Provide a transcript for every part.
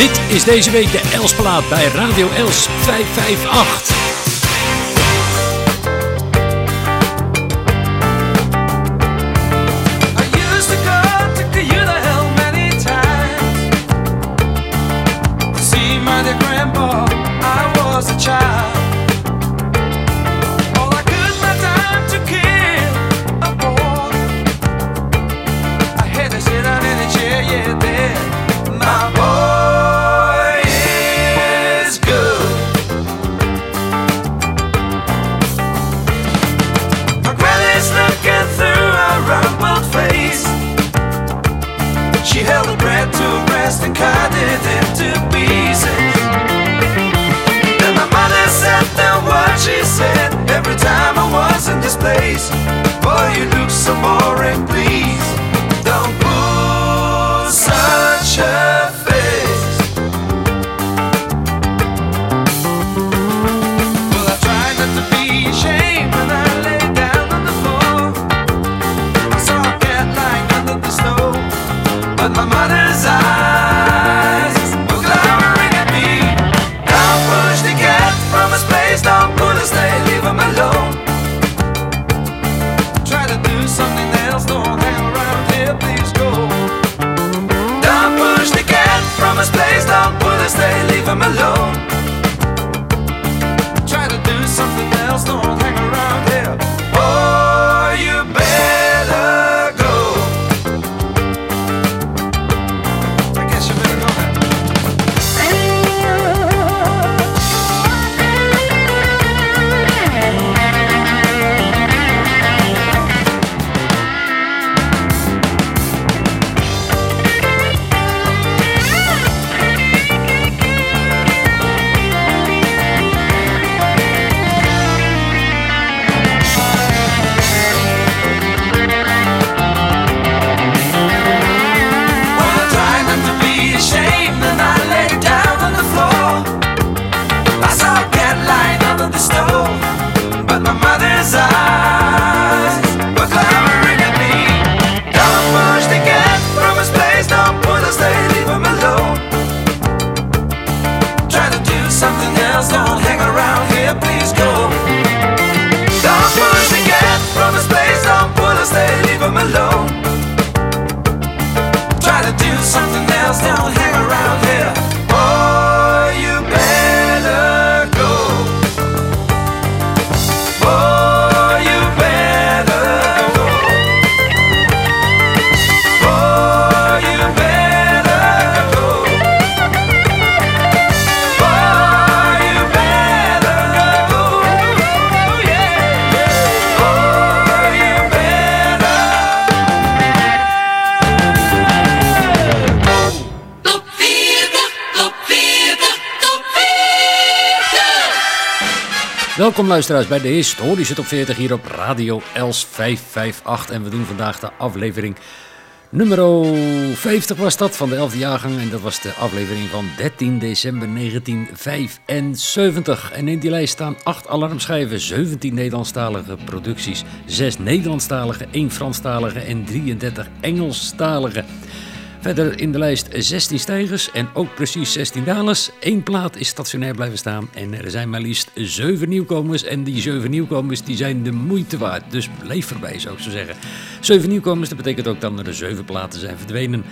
Dit is deze week de Elsplaat bij Radio Els 558. Luisteraars bij de historische top 40 hier op Radio Els 558. En we doen vandaag de aflevering nummer 50 was dat van de 11e jaargang. En dat was de aflevering van 13 december 1975. En in die lijst staan 8 alarmschijven, 17 Nederlandstalige producties, 6 Nederlandstalige, 1 Franstalige en 33 Engelstalige. Verder in de lijst 16 stijgers en ook precies 16 dalers. Eén plaat is stationair blijven staan en er zijn maar liefst 7 nieuwkomers. En die 7 nieuwkomers die zijn de moeite waard. Dus blijf erbij zou ik zo zeggen. 7 nieuwkomers, dat betekent ook dat er 7 platen zijn verdwenen.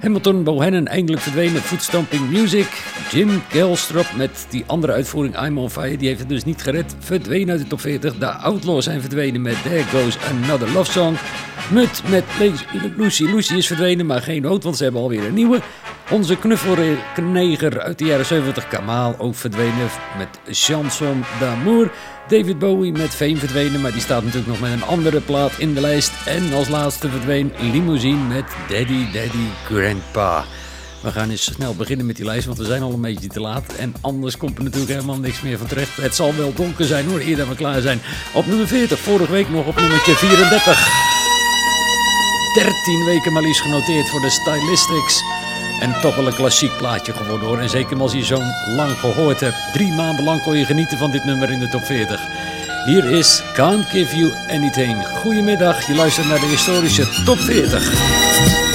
Hamilton Bohannon eindelijk verdwenen. Footstomping Music. Jim Gelstrop met die andere uitvoering I'm on Fire. Die heeft het dus niet gered. Verdwenen uit de top 40. De Outlaws zijn verdwenen met There Goes Another Love Song. Mut met Lucy. Lucy is verdwenen, maar geen nood, want ze hebben alweer een nieuwe. Onze knuffelneger uit de jaren 70, Kamal, ook verdwenen met Chanson d'Amour. David Bowie met Fame verdwenen, maar die staat natuurlijk nog met een andere plaat in de lijst. En als laatste verdween Limousine met Daddy Daddy Grandpa. We gaan eens snel beginnen met die lijst, want we zijn al een beetje te laat. En anders komt er natuurlijk helemaal niks meer van terecht. Het zal wel donker zijn hoor, eer dat we klaar zijn. Op nummer 40, vorige week nog op nummertje 34. 13 weken maar liefst genoteerd voor de Stylistics. En toch wel een klassiek plaatje geworden hoor. En zeker als je zo lang gehoord hebt. Drie maanden lang kon je genieten van dit nummer in de top 40. Hier is Can't Give You Anything. Goedemiddag, je luistert naar de historische top 40.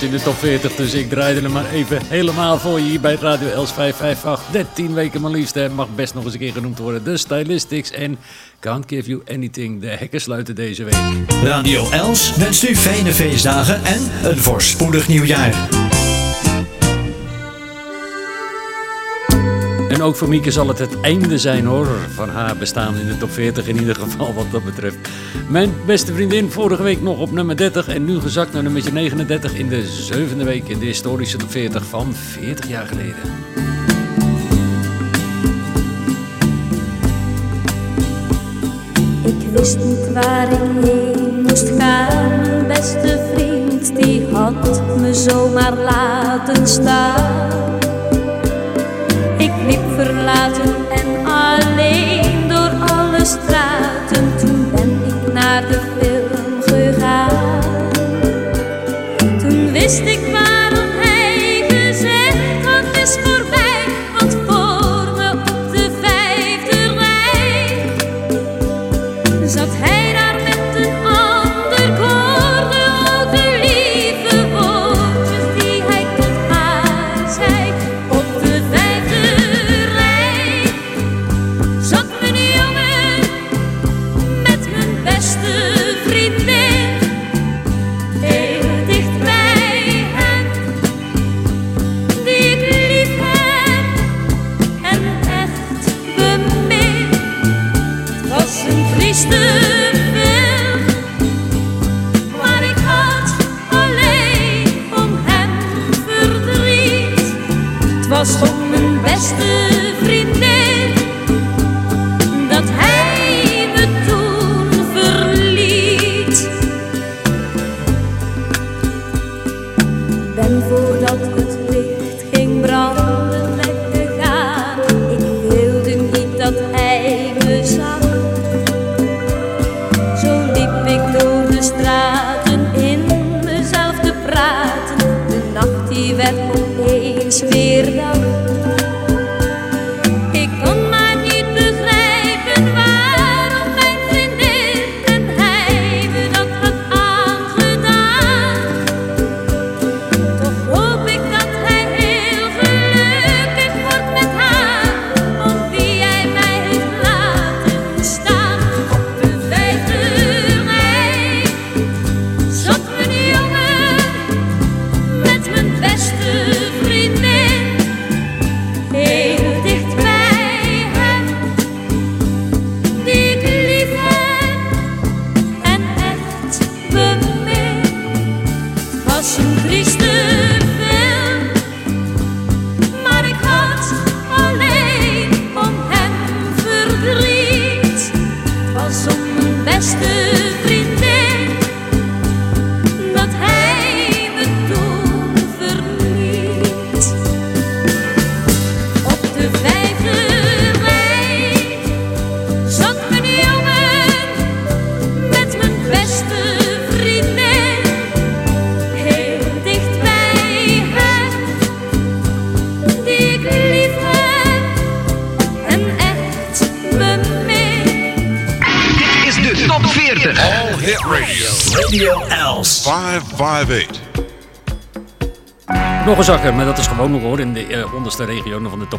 Hoort in de top 40. Dus ik draaide hem maar even helemaal voor je hier bij Radio Els 558. 13 weken maar liefst. Hè. Mag best nog eens een keer genoemd worden. De Stylistics en Can't Give You Anything. De hekken sluiten deze week. Radio Els wenst u fijne feestdagen en een voorspoedig nieuwjaar. En ook voor Mieke zal het het einde zijn hoor, van haar bestaan in de top 40 in ieder geval wat dat betreft. Mijn beste vriendin vorige week nog op nummer 30 en nu gezakt naar nummer 39 in de zevende week in de historische top 40 van 40 jaar geleden. Ik wist niet waar ik heen moest gaan, mijn beste vriend die had me zomaar laten staan. En alleen door alle straten. Toen ben ik naar de film gegaan. Toen wist ik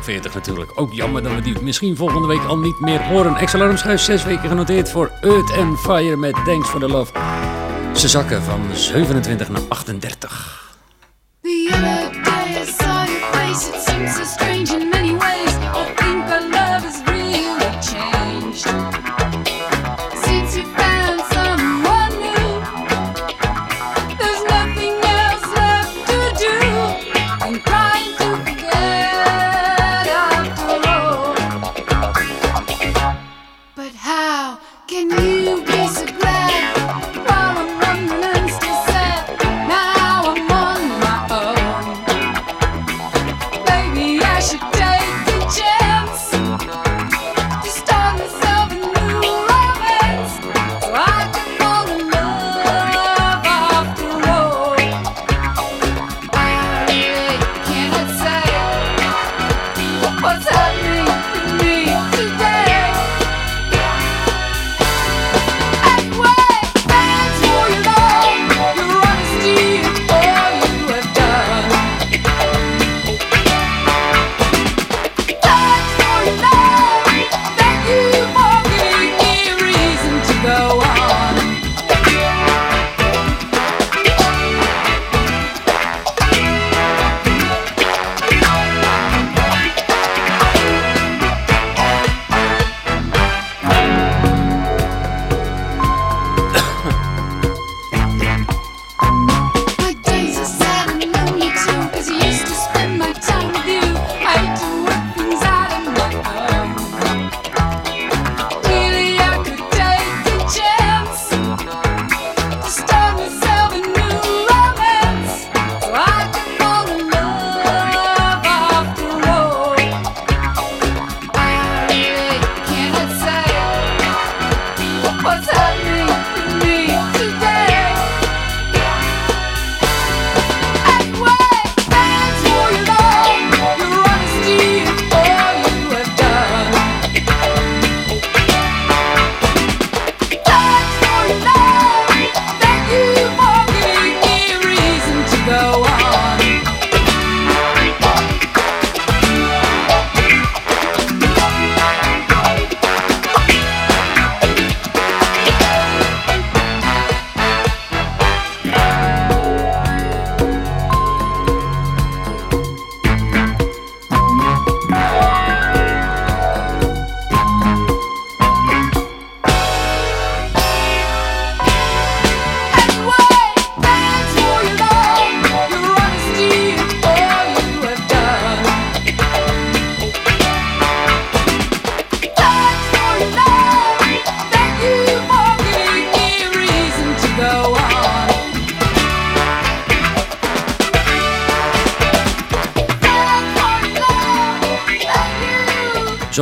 40 natuurlijk. Ook jammer dat we die misschien volgende week al niet meer horen. Ex-alarmschijf zes weken genoteerd voor Earth and Fire met Thanks for the Love. Ze zakken van 27 naar 38.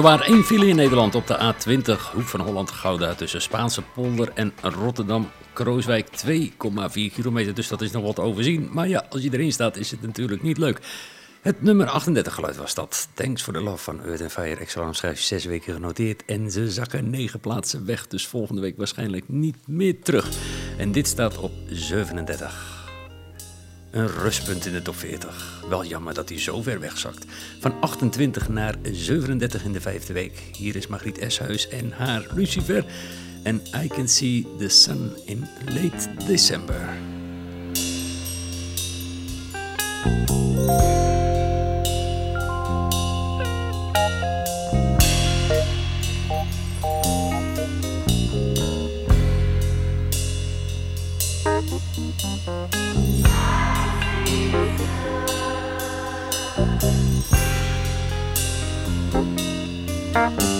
Zowaar één file in Nederland op de A20, hoek van Holland Gouda tussen Spaanse polder en Rotterdam. Krooswijk 2,4 kilometer, dus dat is nog wat overzien. Maar ja, als je erin staat is het natuurlijk niet leuk. Het nummer 38 geluid was dat. Thanks for the love van Earth Fire. Extra schrijf zes weken genoteerd en ze zakken negen plaatsen weg. Dus volgende week waarschijnlijk niet meer terug. En dit staat op 37. Een rustpunt in de top 40. Wel jammer dat hij zo ver wegzakt. Van 28 naar 37 in de vijfde week. Hier is Margriet Eshuis en haar Lucifer. En I Can See the Sun in Late December. I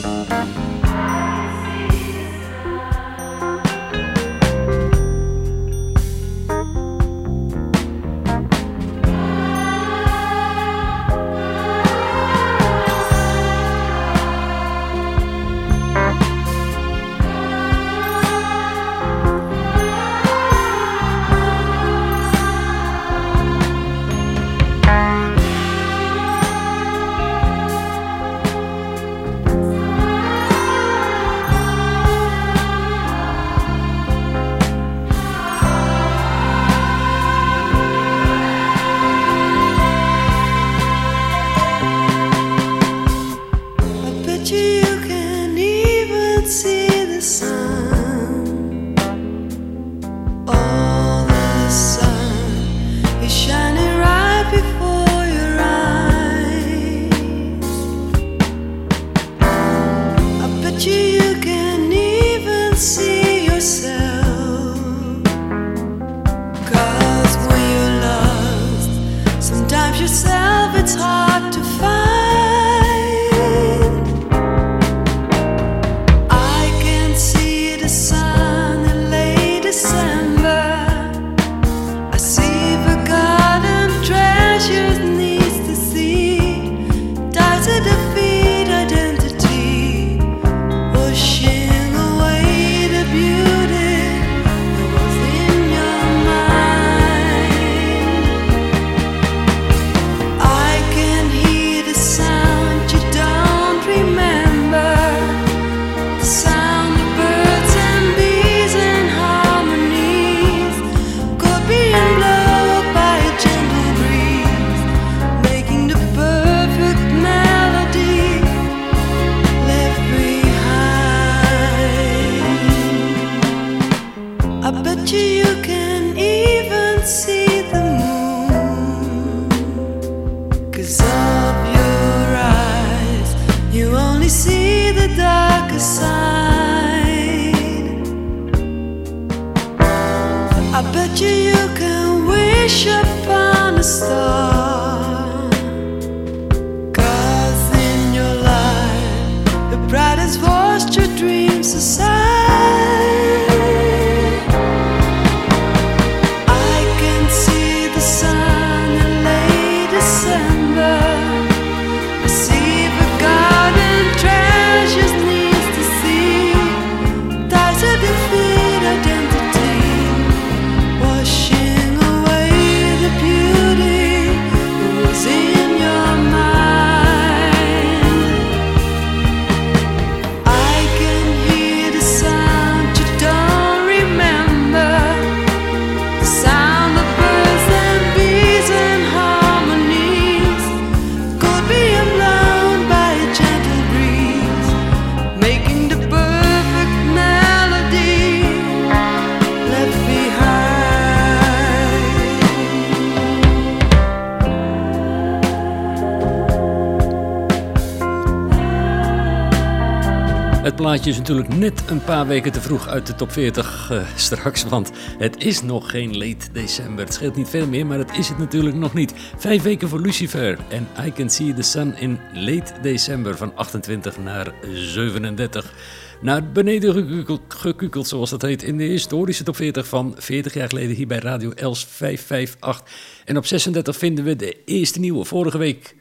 plaatje is natuurlijk net een paar weken te vroeg uit de top 40 eh, straks, want het is nog geen late december. Het scheelt niet veel meer, maar het is het natuurlijk nog niet. Vijf weken voor Lucifer en I Can See the Sun in late december van 28 naar 37. Naar beneden gekukeld, zoals dat heet, in de historische top 40 van 40 jaar geleden hier bij Radio Els 558. En op 36 vinden we de eerste nieuwe vorige week.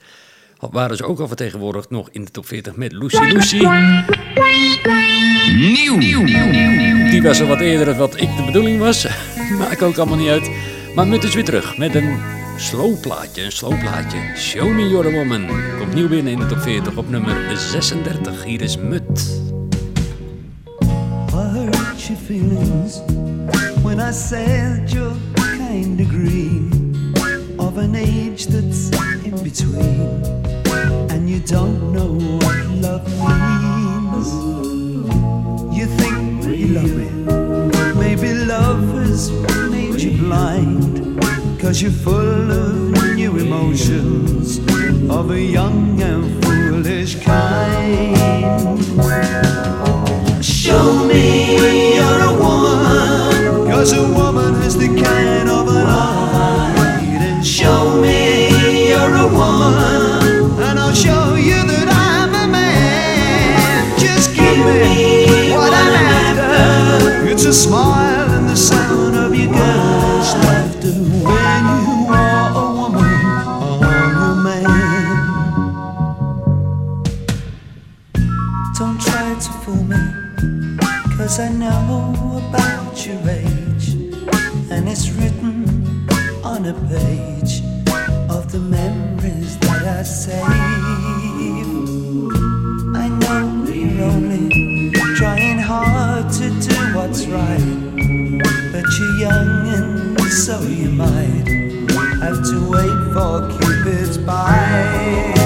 Waren ze ook al vertegenwoordigd nog in de top 40 met Lucy Lucy. Nieuw. Die was al wat eerder wat ik de bedoeling was. Maakt ook allemaal niet uit. Maar Mut is weer terug met een slow plaatje, een slow plaatje. Show me you're a woman. Komt nieuw binnen in de top 40 op nummer 36. Hier is Mut. I hurt your feelings when I said you're kind of green, of an age that's in between, and you don't know what love means. You think you love me, maybe love has made you blind, cause you're full of new emotions of a young and foolish kind. Show me you're a woman. Cause a woman a smile and the sound of your girl's laughter. When you are a woman, I'm a man. Don't try to fool me. Cause I know about your age, and it's written on a page of the memories that I save. You're young and so you might have to wait for Cupid's bite.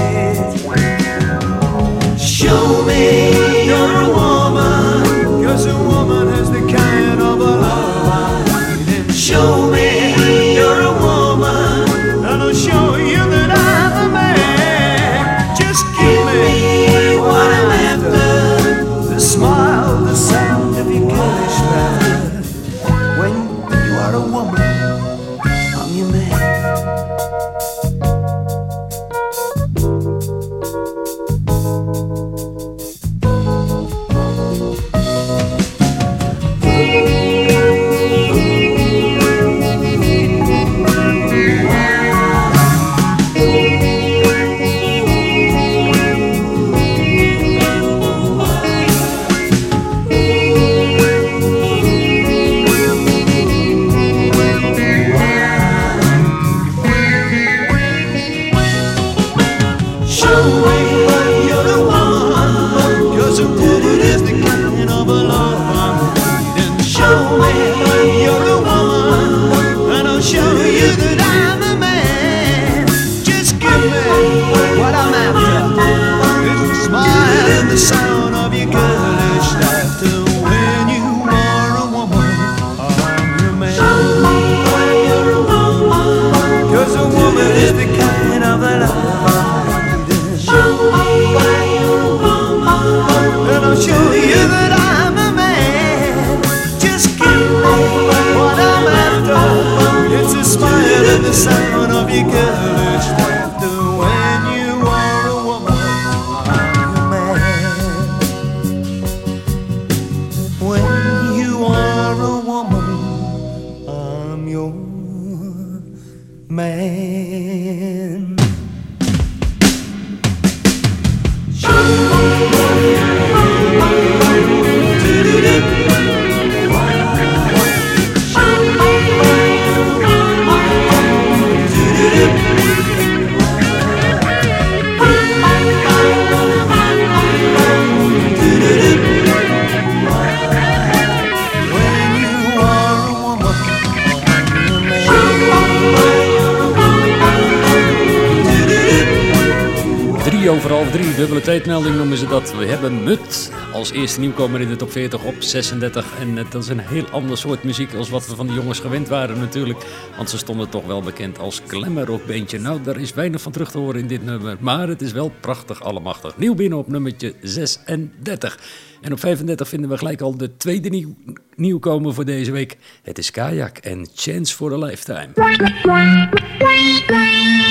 Eerste nieuwkomer in de top 40 op 36. En eh, dat is een heel ander soort muziek als wat we van die jongens gewend waren natuurlijk. Want ze stonden toch wel bekend als glamourrockbeentje. Nou, daar is weinig van terug te horen in dit nummer. Maar het is wel prachtig allemachtig. Nieuw binnen op nummertje 36. En op 35 vinden we gelijk al de tweede nieuw, nieuwkomer voor deze week. Het is Kajak en Chance for a Lifetime.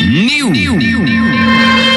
Nieuw. lekker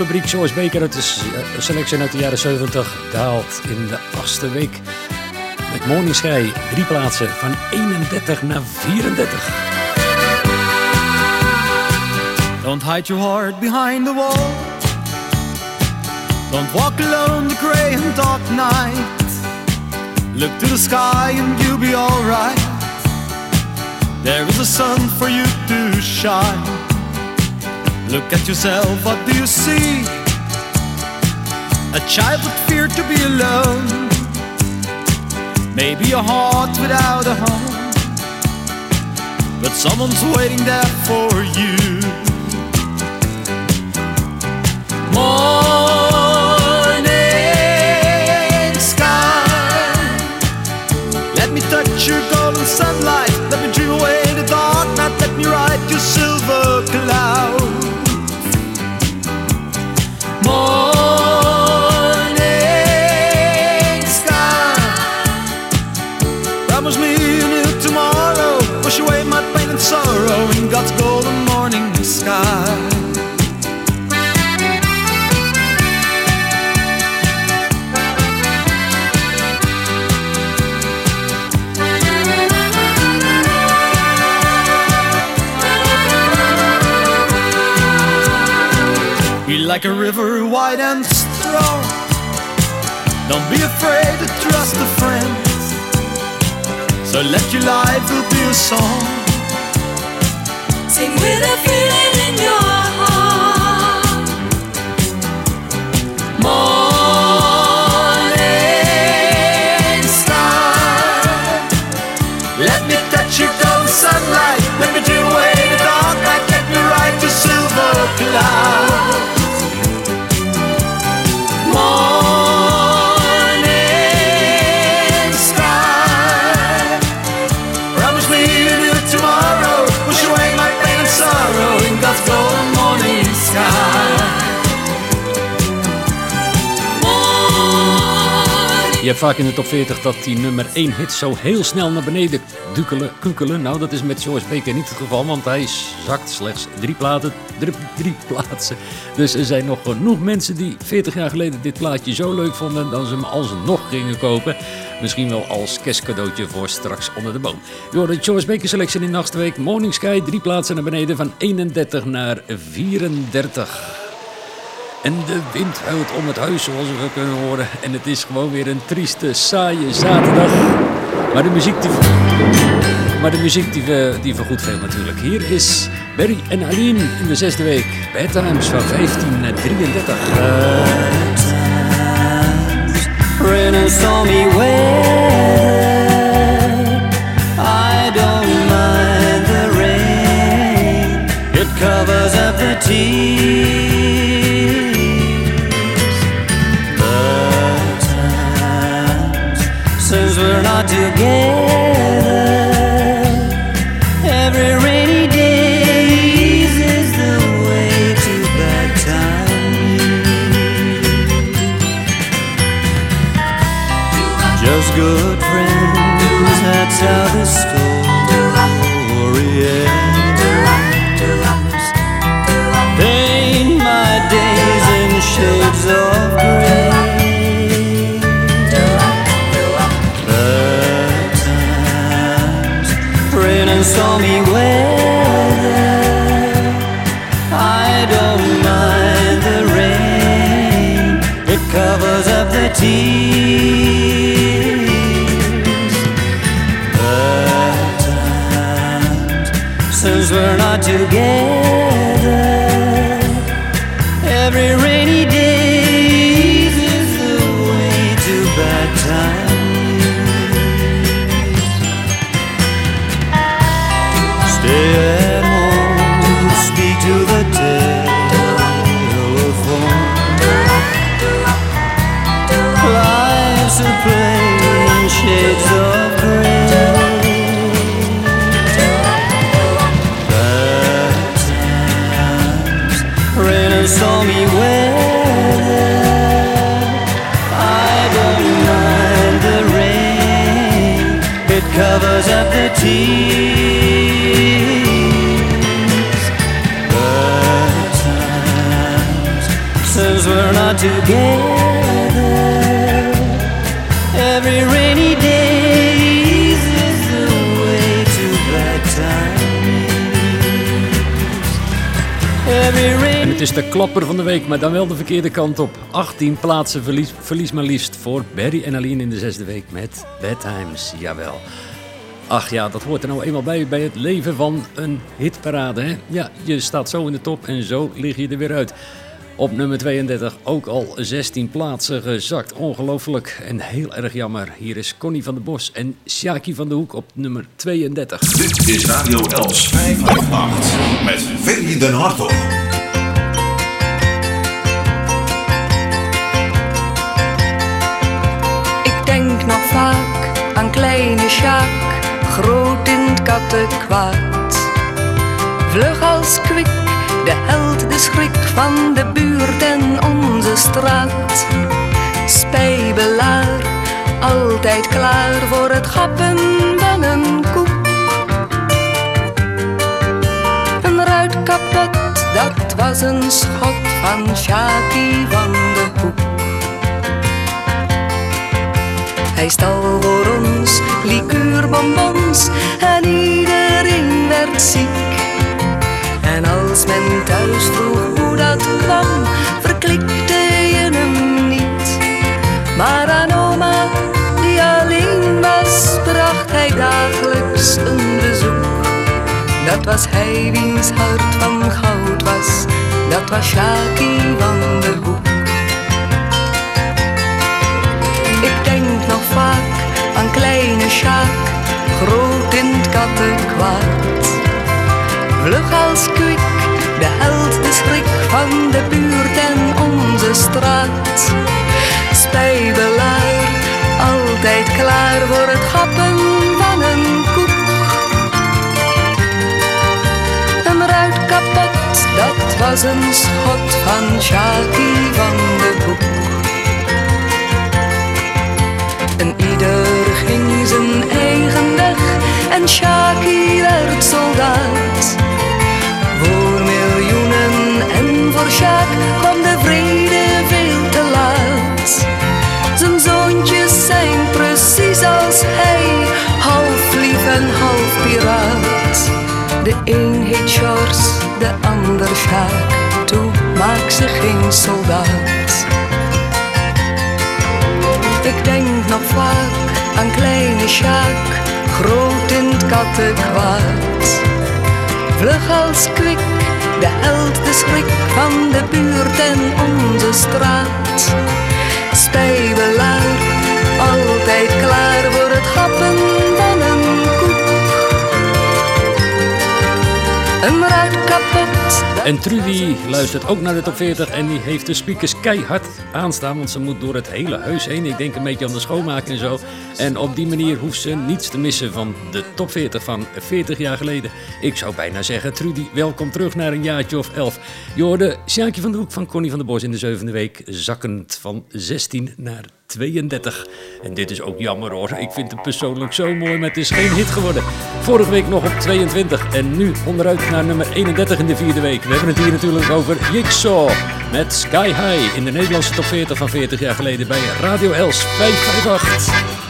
Hitfabriek Joyce Baker uit de eh, selectie uit de jaren 70 daalt in de achtste week met Morning Sky drie plaatsen van 31 naar 34. Don't hide your heart behind the wall. Don't walk alone the grey and dark night. Look to the sky and you'll be alright. There is a sun for you to shine. Look at yourself, what do you see? A child that feared to be alone. Maybe a heart without a home. But someone's waiting there for you. Like a river wide and strong. Don't be afraid to trust a friend. So let your life be a song. Sing with a feeling in your heart. Morning sky. Let me touch your golden sunlight. Let me dream away the dark night. Let me ride your silver cloud. Hebt vaak in de top 40 dat die nummer 1 hit zo heel snel naar beneden dukkelen, kunkelen. Nou, dat is met Joyce Baker niet het geval, want hij zakt slechts drie, platen, drie, plaatsen. Dus er zijn nog genoeg mensen die 40 jaar geleden dit plaatje zo leuk vonden dat ze hem alsnog gingen kopen. Misschien wel als kerstcadeautje voor straks onder de boom. Door de Joyce Baker selectie in de achtste week. Morning Sky, drie plaatsen naar beneden van 31 naar 34. En de wind huilt om het huis, zoals we kunnen horen. En het is gewoon weer een trieste, saaie zaterdag. Maar de muziek die, maar de muziek die, die vergoedt veel natuurlijk. Hier is Barry en Aline in de zesde week. Bad Times van 15 naar 33. rain de klapper van de week, maar dan wel de verkeerde kant op. 18 plaatsen verlies, verlies maar liefst voor Barry en Aline in de zesde week met Bad Times. Jawel. Ach ja, dat hoort er nou eenmaal bij bij het leven van een hitparade. Hè? Ja, je staat zo in de top en zo lig je er weer uit. Op nummer 32 ook al 16 plaatsen gezakt. Ongelooflijk en heel erg jammer. Hier is Connie van der Bos en Sjaki van de Hoek op nummer 32. Dit is Radio Els 558 met Ferry den Hartog. Kleine Sjaak, groot in het kattenkwaad. Vlug als kwik, de held, de schrik van de buurt en onze straat. Spijbelaar, altijd klaar voor het gappen van een koek. Een ruit kapot, dat was een schot van Sjaakie van de Hoek. Hij stal voor ons liqueurbonbons en iedereen werd ziek. En als men thuis vroeg hoe dat kwam, verklikte je hem niet. Maar aan oma, die alleen was, bracht hij dagelijks een bezoek. Dat was hij wiens hart van goud was, dat was Sjaakie van de Hoek. Aan kleine Sjaak, groot in het kattenkwaad. Vlug als kwik, de held, de schrik van de buurt en onze straat. Spijbelaar, altijd klaar voor het gappen van een koek. Een ruit kapot, dat was een schot van Sjaakie van de Hoek. En ieder en Shaki werd soldaat. Voor miljoenen en voor Sjaak kwam de vrede veel te laat. Zijn zoontjes zijn precies als hij, half lief en half piraat. De een heet George, de ander Sjaak, toe maak ze geen soldaat. Ik denk nog vaak aan kleine Sjaak, groot in het kattenkwaad. Vlug als kwik, de held, de schrik van de buurt en onze straat. Spijbelaar, altijd klaar voor het gappen En Trudy luistert ook naar de top 40 en die heeft de speakers keihard aanstaan, want ze moet door het hele huis heen. Ik denk een beetje aan de schoonmaken en zo. En op die manier hoeft ze niets te missen van de top 40 van 40 jaar geleden. Ik zou bijna zeggen, Trudy, welkom terug naar een jaartje of 11. Je hoorde Sjaakje van de Hoek van Connie van der Bos in de zevende week, zakkend van 16 naar 32. En dit is ook jammer hoor. Ik vind het persoonlijk zo mooi, maar het is geen hit geworden. Vorige week nog op 22 en nu onderuit naar nummer 31 in de vierde week. We hebben het hier natuurlijk over Jigsaw met Sky High in de Nederlandse top 40 van 40 jaar geleden bij Radio Els 558.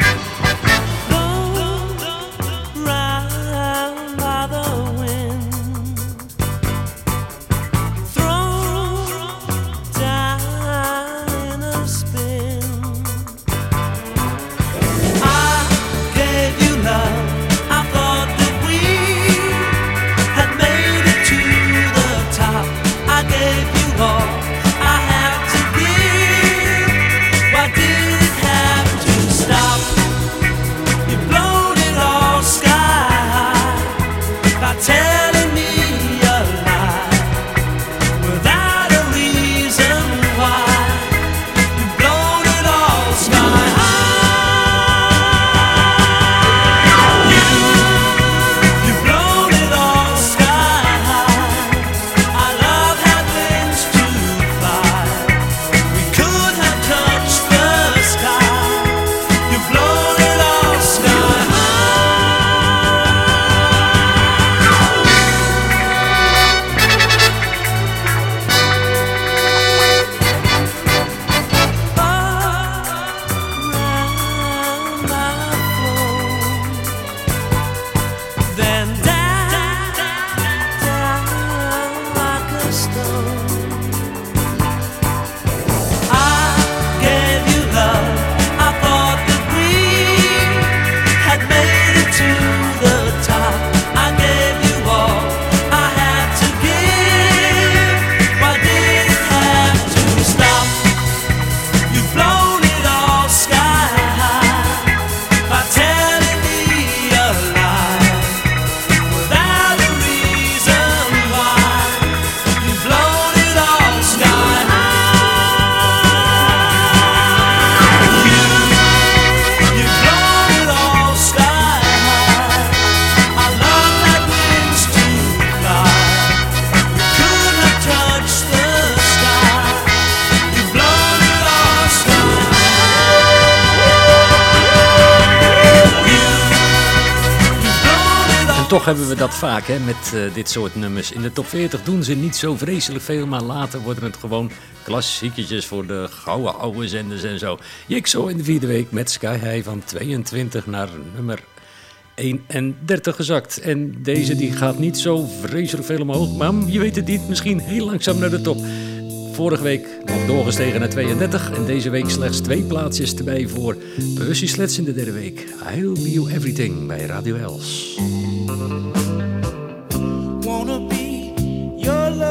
Met eh, dit soort nummers. In de top 40 doen ze niet zo vreselijk veel, maar later worden het gewoon klassieketjes voor de gouden oude zenders en zo. Jigsaw in de vierde week met Sky High van 22 naar nummer 31 gezakt. En deze die gaat niet zo vreselijk veel omhoog, maar je weet het niet, misschien heel langzaam naar de top. Vorige week nog doorgestegen naar 32 en deze week slechts twee plaatsjes erbij voor Percy Sleds in de derde week. I'll be you everything bij Radio Els.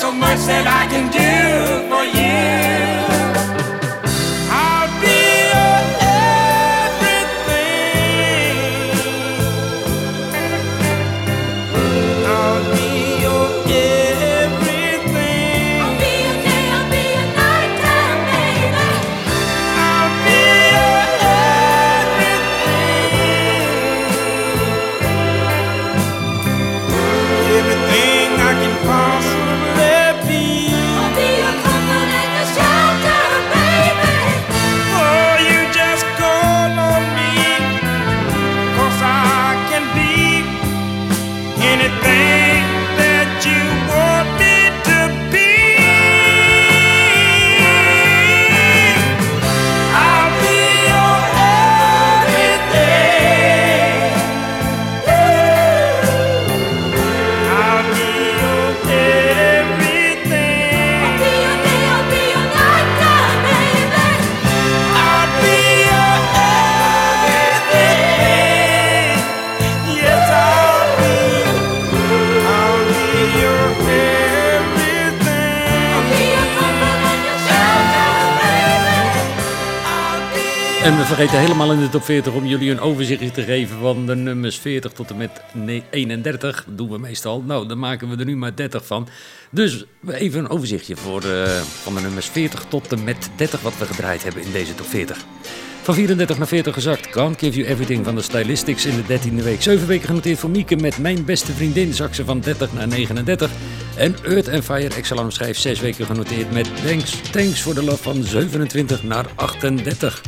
so much that I can do for you. Vergeten helemaal in de top 40 om jullie een overzichtje te geven van de nummers 40 tot en met ne- 31. Dat doen we meestal. Nou, dan maken we er nu maar 30 van. Dus even een overzichtje voor, eh, van de nummers 40 tot en met 30 wat we gedraaid hebben in deze top 40. Van 34 naar 40 gezakt. Can't Give You Everything van de Stylistics in de 13e week. 7 weken genoteerd voor Mieke met Mijn Beste Vriendin. Zak ze van 30 naar 39. En Earth and Fire Exalarm schijf 6 weken genoteerd met Thanks, Thanks for the Love van 27 naar 38.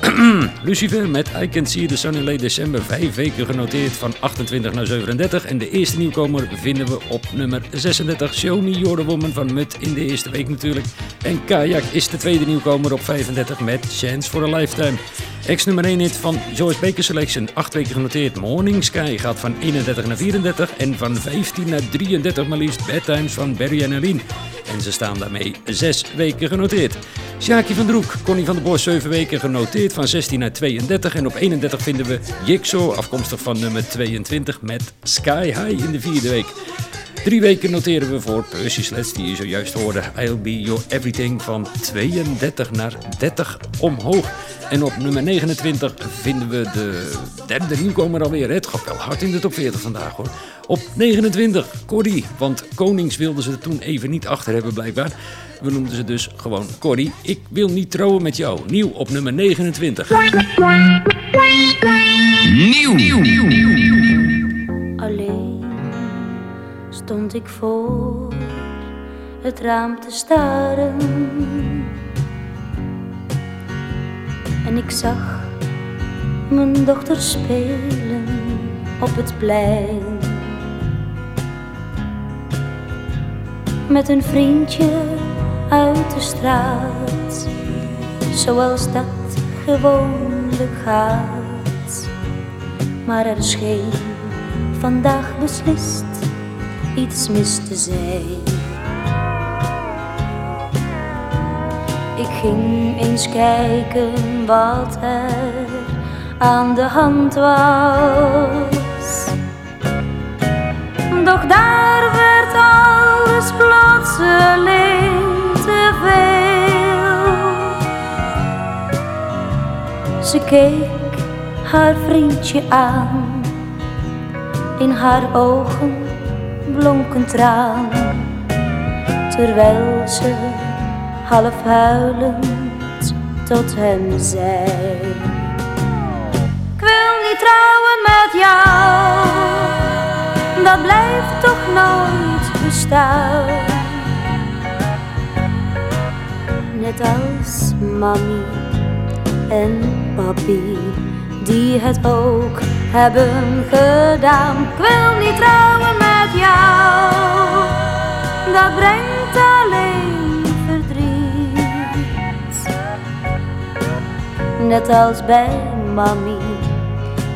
Lucifer met I Can See the Sun in Late December. Vijf weken genoteerd van 28 naar 37. En de eerste nieuwkomer vinden we op nummer 36. Show Me You're Woman van Mut in de eerste week natuurlijk. En Kayak is de tweede nieuwkomer op 35 met Chance for a Lifetime. Ex nummer 1 hit van Joyce Baker Selection. Acht weken genoteerd. Morning Sky gaat van 31 naar 34. En van 15 naar 33 maar liefst Bad Times van Barry en Aline. En ze staan daarmee zes weken genoteerd. Sjaki van Droek, Connie van der Bos, 7 weken genoteerd van 16 naar 32. En op 31 vinden we Jigsaw, afkomstig van nummer 22 met Sky High in de vierde week. Drie weken noteren we voor Percy Sleds, die je zojuist hoorde. I'll Be Your Everything van 32 naar 30 omhoog. En op nummer 29 vinden we de derde nieuwkomer alweer. Het gaat wel hard in de top 40 vandaag hoor. Op 29 Corrie, want Konings wilden ze er toen even niet achter hebben blijkbaar. We noemden ze dus gewoon Corrie. Ik wil niet trouwen met jou. Nieuw op nummer 29. Nieuw. Alleen stond ik voor het raam te staren. En ik zag mijn dochter spelen op het plein. Met een vriendje uit de straat, zoals dat gewoonlijk gaat. Maar er scheen vandaag beslist iets mis te zijn. Ik ging eens kijken wat er aan de hand was. Doch daar werd alles plotseling te veel. Ze keek haar vriendje aan, in haar ogen blonk een traan, terwijl ze half huilend tot hem zei: Ik wil niet trouwen met jou, dat blijft toch nooit bestaan. Net als mami en papi, die het ook hebben gedaan. Ik wil niet trouwen met jou, dat brengt alleen verdriet. Net als bij mami,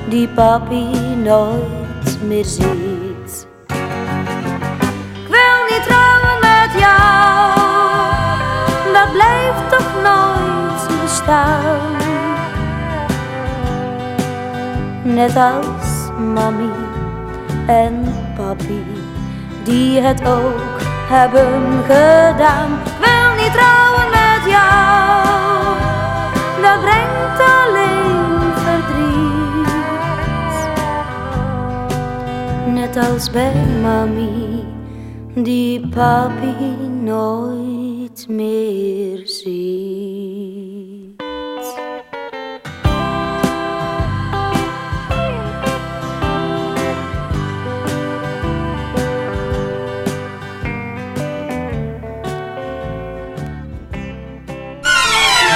die papi nooit meer ziet. Ik wil niet trouwen met jou, dat blijft toch nooit bestaan. Net als mami en papi, die het ook hebben gedaan. Ik wil niet trouwen met jou, dat brengt alleen verdriet. Net als bij mami, die papi nooit meer ziet.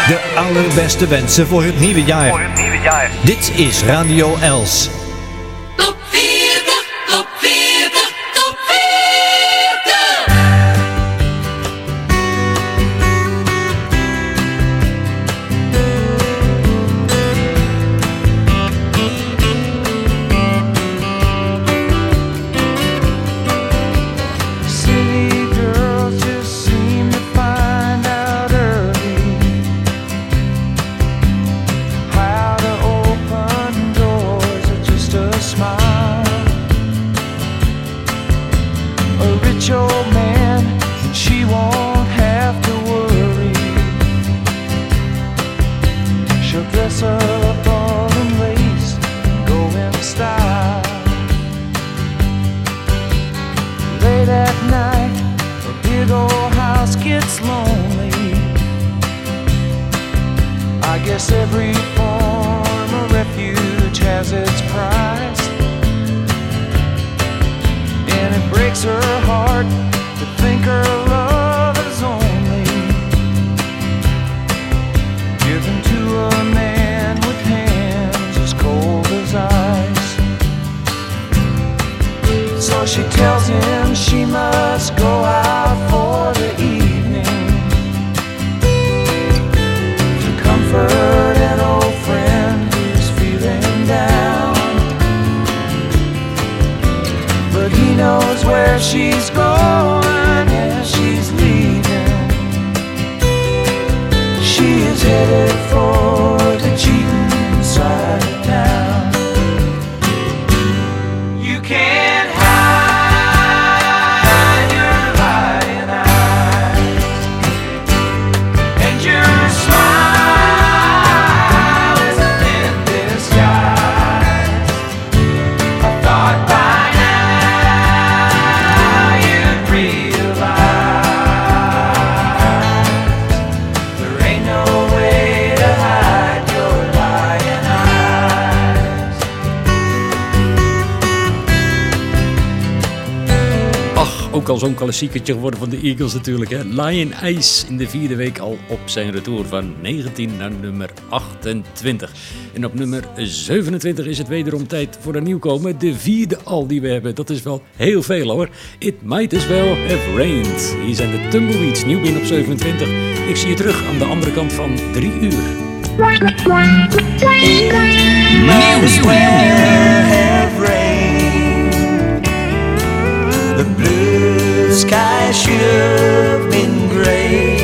De allerbeste wensen voor het nieuwe jaar. Dit is Radio Els. Klassiekertje geworden van de Eagles natuurlijk. Hè? Lion Ice in de vierde week al op zijn retour van 19 naar nummer 28. En op nummer 27 is het wederom tijd voor een nieuwkomer. De vierde al die we hebben. Dat is wel heel veel hoor. It might as well have rained. Hier zijn de Tumbleweeds, nieuw binnen op 27. Ik zie je terug aan de andere kant van 3 uur. Might should have been gray.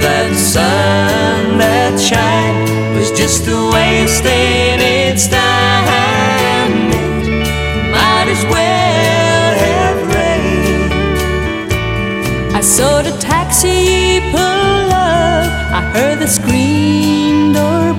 That sun that shine was just a wasting its time. It might as well have rain. I saw the taxi pull up. I heard the screen door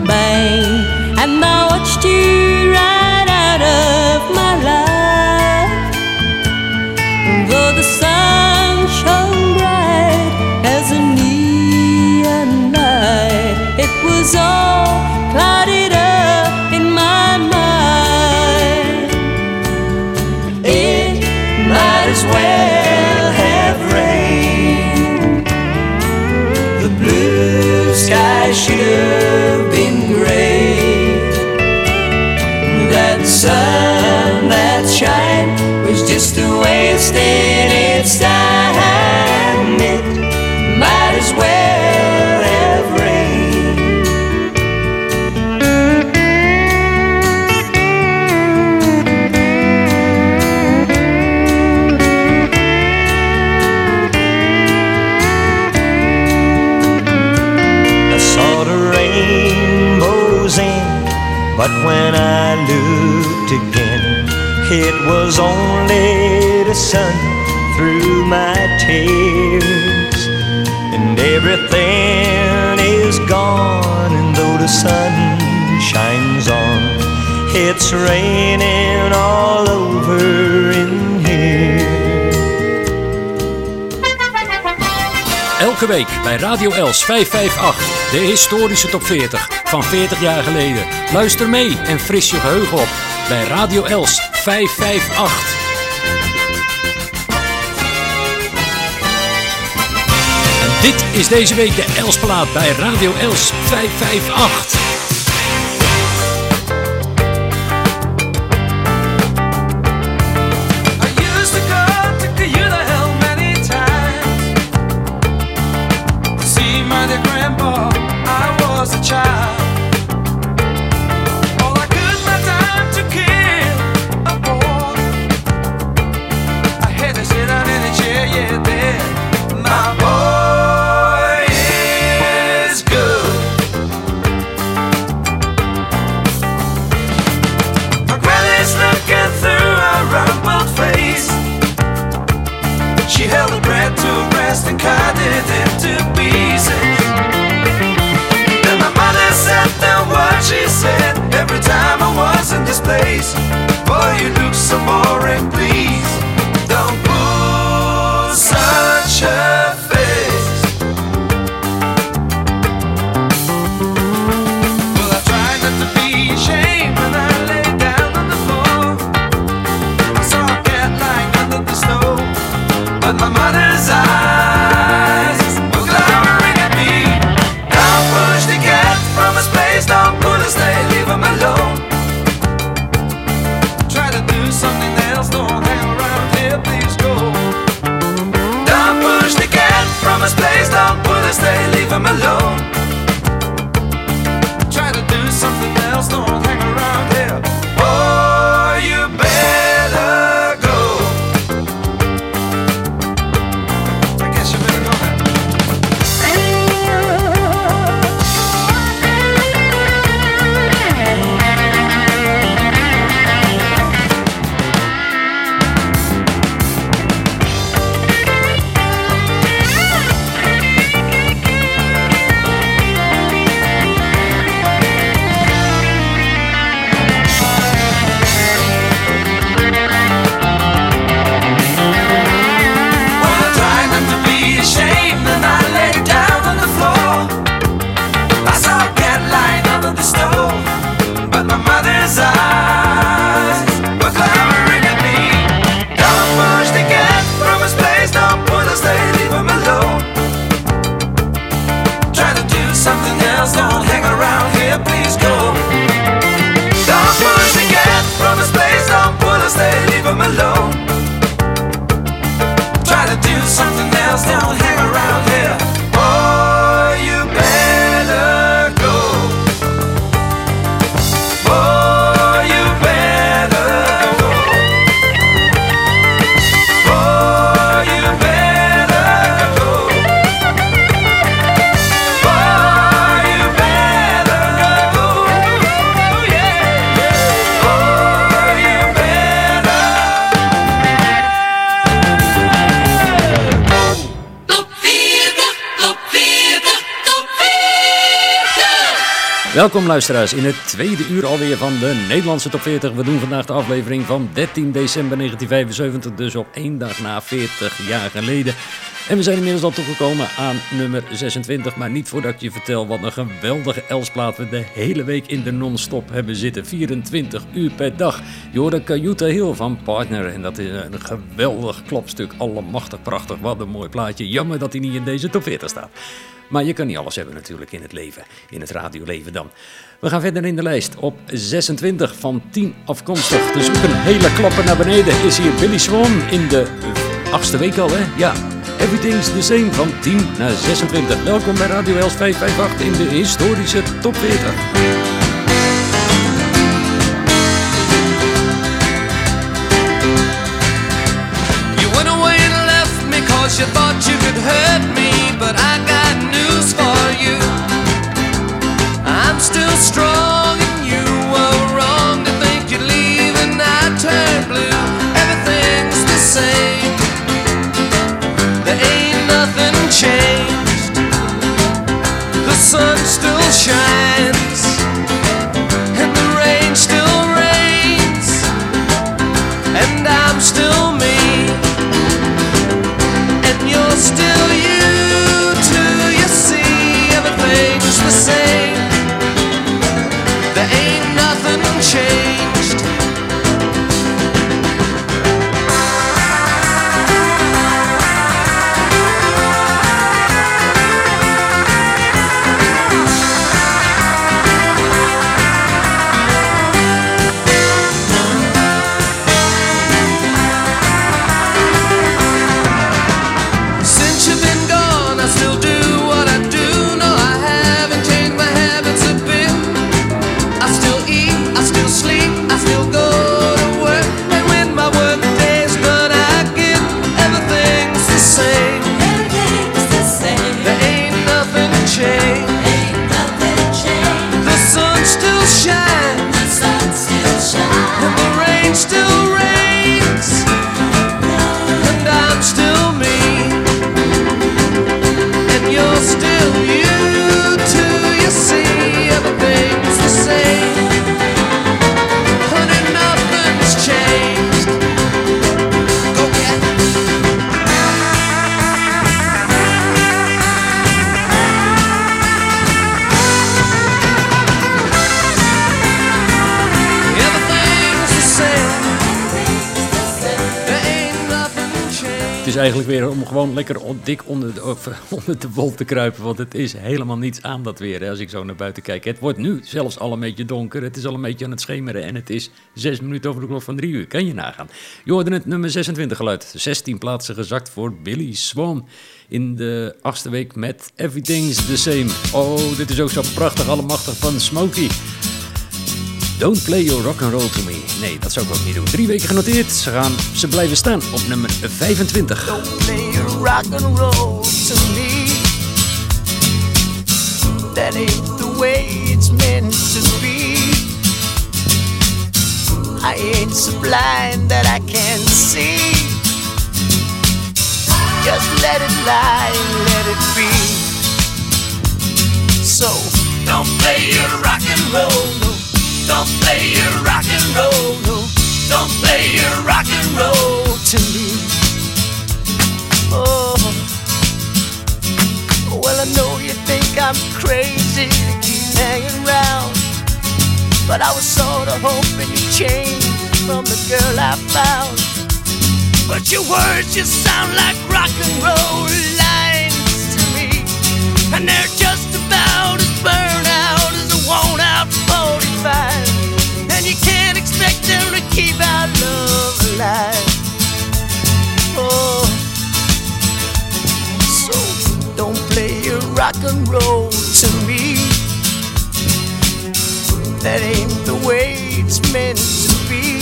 it was only the sun through my tears. And everything is gone, and though the sun shines on, it's raining all over in here. Elke week bij Radio Els 558, de historische top 40 van 40 jaar geleden. Luister mee en fris je geheugen op bij Radio Els 558. En dit is deze week de Elsplaat bij Radio Els 558. Luisteraars in het tweede uur alweer van de Nederlandse Top 40. We doen vandaag de aflevering van 13 december 1975, dus op één dag na 40 jaar geleden. En we zijn inmiddels al toegekomen aan nummer 26, maar niet voordat ik je vertel wat een geweldige Elsplaat we de hele week in de non-stop hebben zitten. 24 uur per dag. Je hoorde Cayuta Hill van Partner en dat is een geweldig klopstuk. Allemachtig prachtig, wat een mooi plaatje. Jammer dat hij niet in deze Top 40 staat. Maar je kan niet alles hebben natuurlijk in het leven, in het radioleven dan. We gaan verder in de lijst. Op 26 van 10 afkomstig. Dus ook een hele klapper naar beneden is hier Billy Swan in de achtste week al, hè? Ja, Everything's the Same van 10 naar 26. Welkom bij Radio Els 558 in de historische top 40. cheio. Lekker dik onder de, onder de te kruipen. Want het is helemaal niets aan dat weer hè, als ik zo naar buiten kijk. Het wordt nu zelfs al een beetje donker. Het is al een beetje aan het schemeren. En het is zes minuten over de klok van drie uur. Kan je nagaan. Je hoorde het nummer 26 geluid. 16 plaatsen gezakt voor Billy Swan. In de achtste week met Everything's the Same. Oh, dit is ook zo prachtig allemachtig van Smokey. Don't play your rock and roll to me. Nee, dat zou ik ook niet doen. Drie weken genoteerd. Ze, gaan, ze blijven staan op nummer 25. play rock and roll to me. That ain't the way it's meant to be. I ain't so blind that I can't see. Just let it lie let it be. So don't play your rock and roll. Don't play your rock and roll, no. Don't play your rock and roll to me. Oh, well, I know you think I'm crazy to keep hanging around. But I was sort of hoping you'd change from the girl I found. But your words just sound like rock and roll lines to me. And they're just about as burned and you can't expect them to keep our love alive. Oh, so don't play your rock and roll to me. That ain't the way it's meant to be.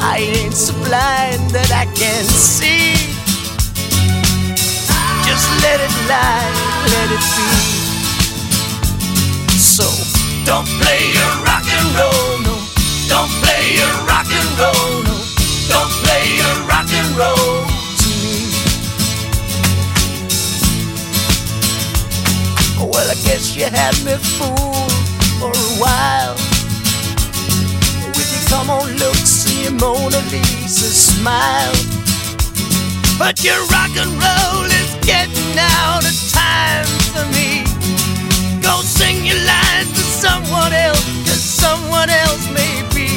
I ain't so blind that I can't see. Just let it lie, let it be. So don't play your rock and roll, no. Don't play your rock and roll, no. Don't play your rock and roll to me. Well, I guess you had me fooled for a while with your come on looks and your Mona Lisa smile. But your rock and roll is getting out of time for me. Go sing your lines to someone else, cause someone else may be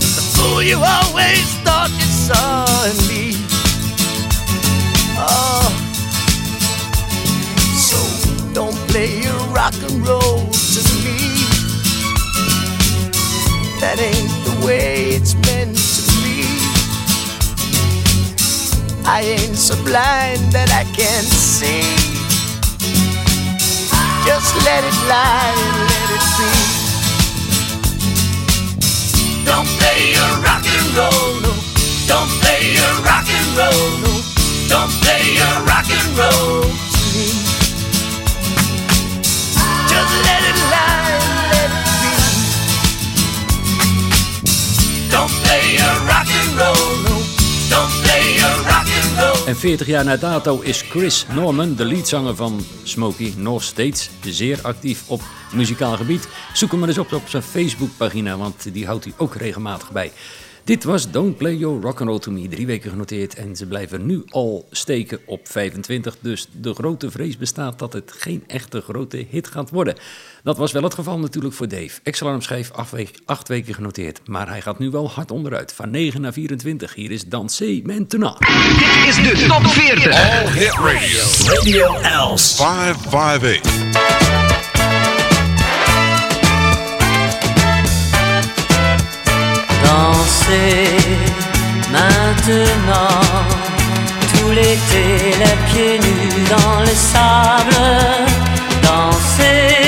the fool you always thought you saw in me. Oh, so don't play your rock and roll to me. That ain't the way it's meant to be. I ain't so blind that I can't see. Just let it lie and let it be. Don't play your rock and roll, no. Don't play your rock and roll, no. Don't play your rock and roll to. Just let it lie let it be. Don't play En 40 jaar na dato is Chris Norman, de leadzanger van Smokey, nog steeds zeer actief op muzikaal gebied. Zoek hem maar eens op op zijn Facebookpagina, want die houdt hij ook regelmatig bij. Dit was Don't Play Your Rock and Roll To Me, drie weken genoteerd en ze blijven nu al steken op 25. Dus de grote vrees bestaat dat het geen echte grote hit gaat worden. Dat was wel het geval natuurlijk voor Dave. Ex-alarm schijf acht, week- acht weken genoteerd, maar hij gaat nu wel hard onderuit. Van 9 naar 24, hier is Dansé Maintenant. Dit is de top 40. All Hit Radio. Radio Els. 558. Maintenant, tout l'été, les pieds nus dans le sable. Danser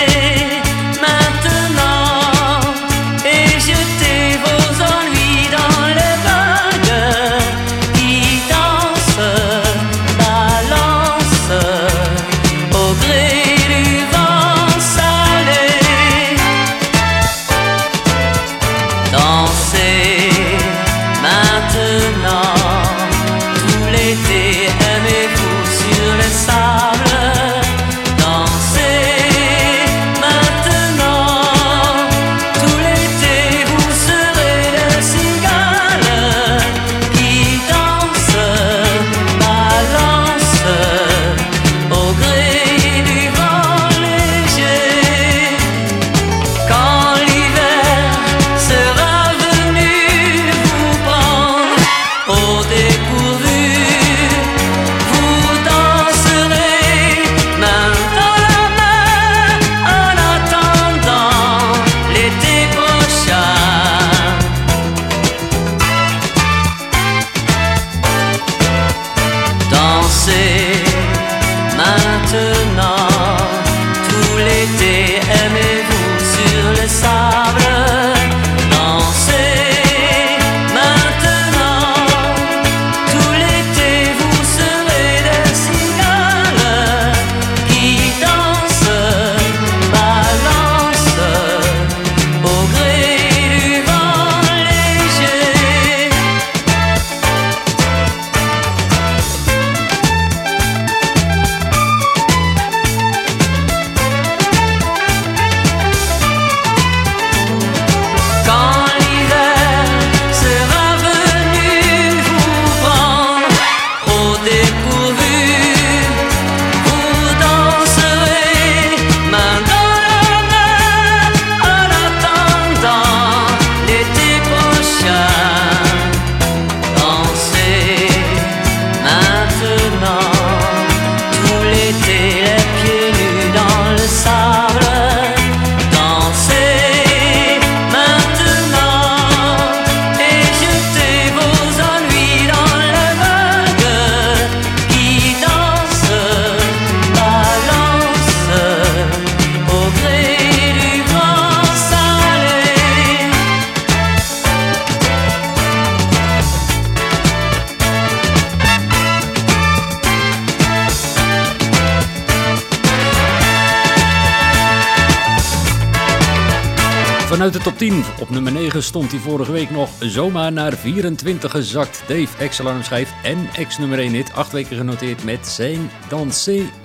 Vanuit de top 10 op nummer 9 stond hij vorige week nog zomaar naar 24 gezakt. Dave Ex-alarm en ex-nummer 1 hit. Acht weken genoteerd met zijn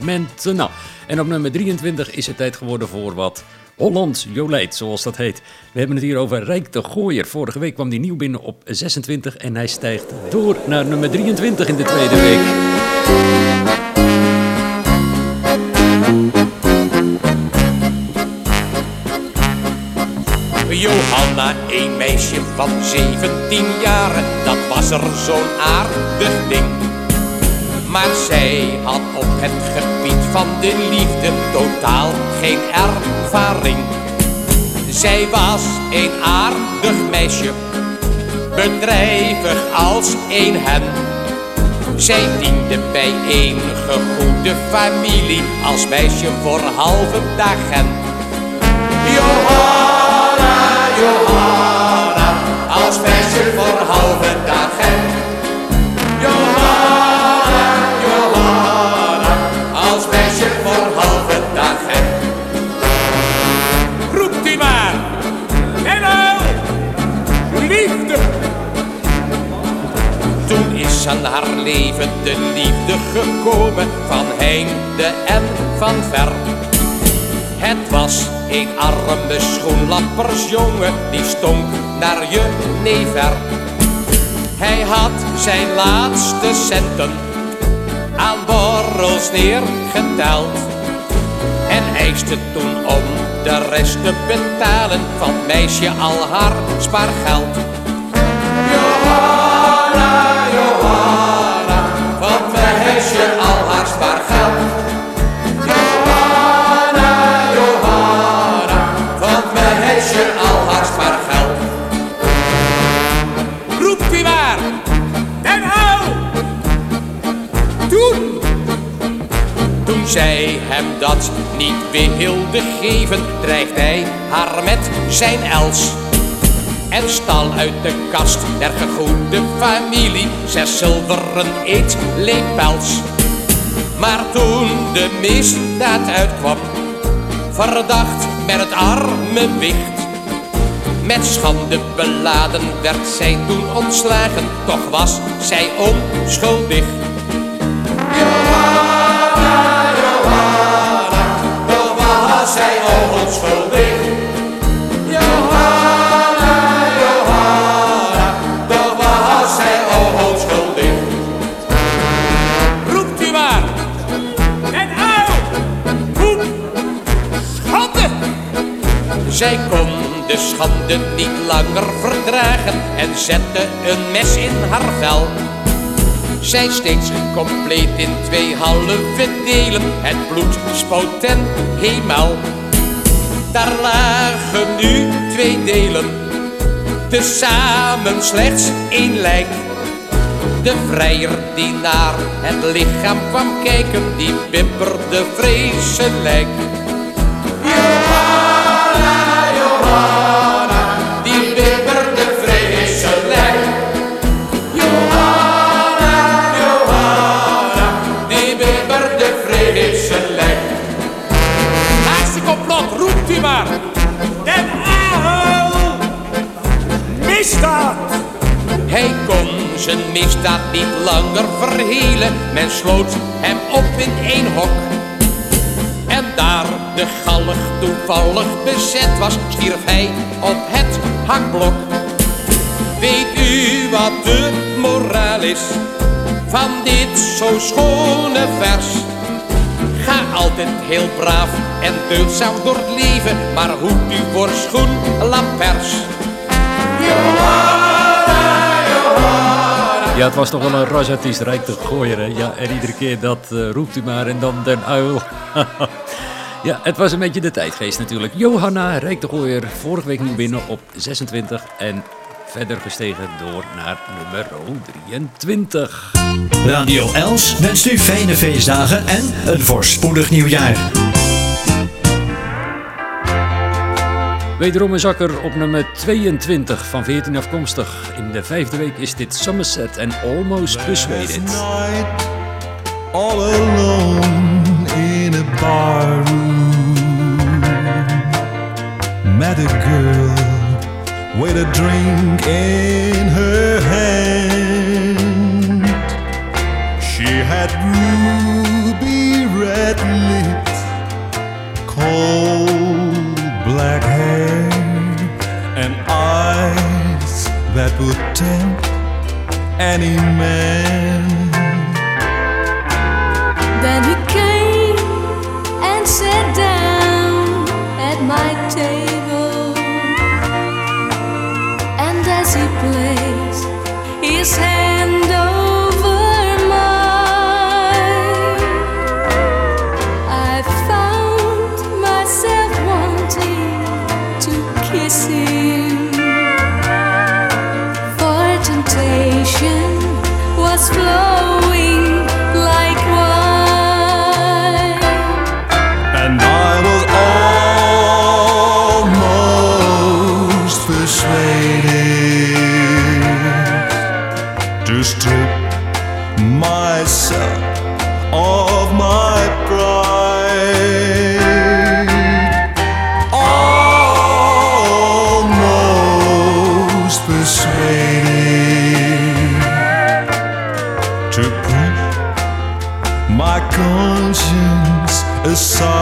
Maintenant. En op nummer 23 is het tijd geworden voor wat Hollands Jolijt, zoals dat heet. We hebben het hier over Rijk de Gooier. Vorige week kwam hij nieuw binnen op 26 en hij stijgt door naar nummer 23 in de tweede week. Johanna, een meisje van 17 jaren, dat was er zo'n aardig ding. Maar zij had op het gebied van de liefde totaal geen ervaring. Zij was een aardig meisje, bedrijvig als een hen. Zij diende bij een goede familie als meisje voor halve dagen. Johanna, Johanna, als meisje voor halve dagen. Johanna, Johanna, als meisje voor halve dagen. Roept u maar. En nou, liefde. Toen is aan haar leven de liefde gekomen van heinde en van ver. Het was een arme schoenlappersjongen die stonk naar je never. Hij had zijn laatste centen aan borrels neergeteld. En eiste toen om de rest te betalen van meisje al haar spaargeld. Johanna, geven, dreigt hij haar met zijn els. En stal uit de kast der gegoede familie zes zilveren eetlepels. Maar toen de misdaad uitkwam, verdacht met het arme wicht. Met schande beladen werd zij toen ontslagen, toch was zij onschuldig. Zij onschuldig. Johanna, Johanna, toch was zij onschuldig. Roept u maar. En au! Roep! Schande! Zij kon de schande niet langer verdragen en zette een mes in haar vel. Zij steeds compleet in twee halve delen, het bloed spoot ten hemel. Daar lagen nu twee delen, tezamen slechts één lijk. De vrijer die naar het lichaam kwam kijken, die bibberde vreselijk. Zijn misdaad niet langer verhelen. Men sloot hem op in één hok. En daar de galg toevallig bezet was, stierf hij op het hangblok. Weet u wat de moraal is van dit zo schone vers? Ga altijd heel braaf en deugdzaam door het leven, maar hoed u voor schoenlappers. Ja, het was toch wel een rasartiest rijk te gooien. Ja, en iedere keer dat eh, roept u maar en dan den uil. ja, het was een beetje de tijdgeest natuurlijk. Johanna Rijk de Gooier, vorige week nieuw binnen op 26 en verder gestegen door naar nummer 23. Radio Els wenst u fijne feestdagen en een voorspoedig nieuwjaar. Wederom een zakker op nummer 22 van 14 afkomstig. In de vijfde week is dit Somerset en Almost Persuaded. night, all alone in a bar room, met a girl with a drink in her hand. That would tempt any man. só.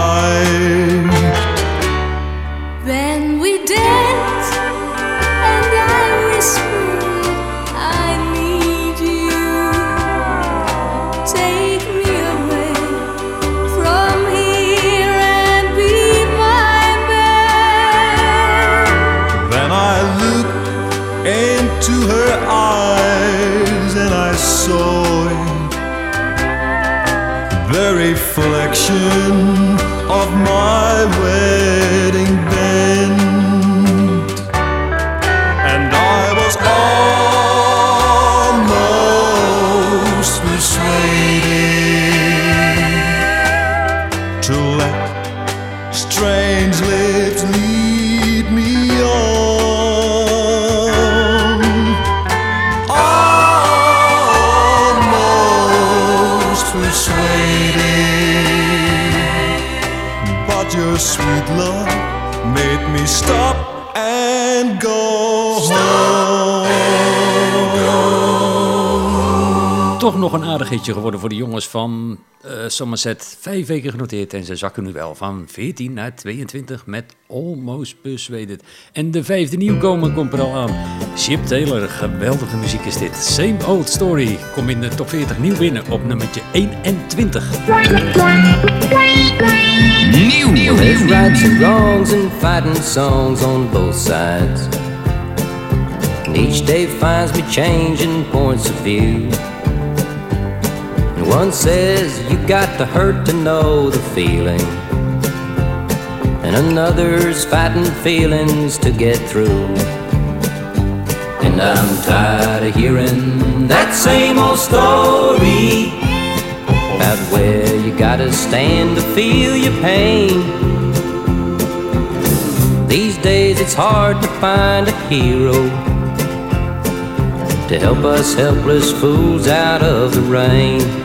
Nog een aardig hitje geworden voor de jongens van eh Somerset. Vijf weken genoteerd en ze zakken nu wel van 14 naar 22 met Almost Persuaded. En de vijfde nieuwkomer komt er al aan. Chip Taylor, geweldige muziek is dit. Same Old Story, kom in de top 40 nieuw binnen op nummertje 21. New. There's rights and wrongs and fighting songs on both sides. Each day finds me changing points of view. One says you got to hurt to know the feeling. And another's fighting feelings to get through. And I'm tired of hearing that same old story about where you gotta stand to feel your pain. These days it's hard to find a hero to help us helpless fools out of the rain.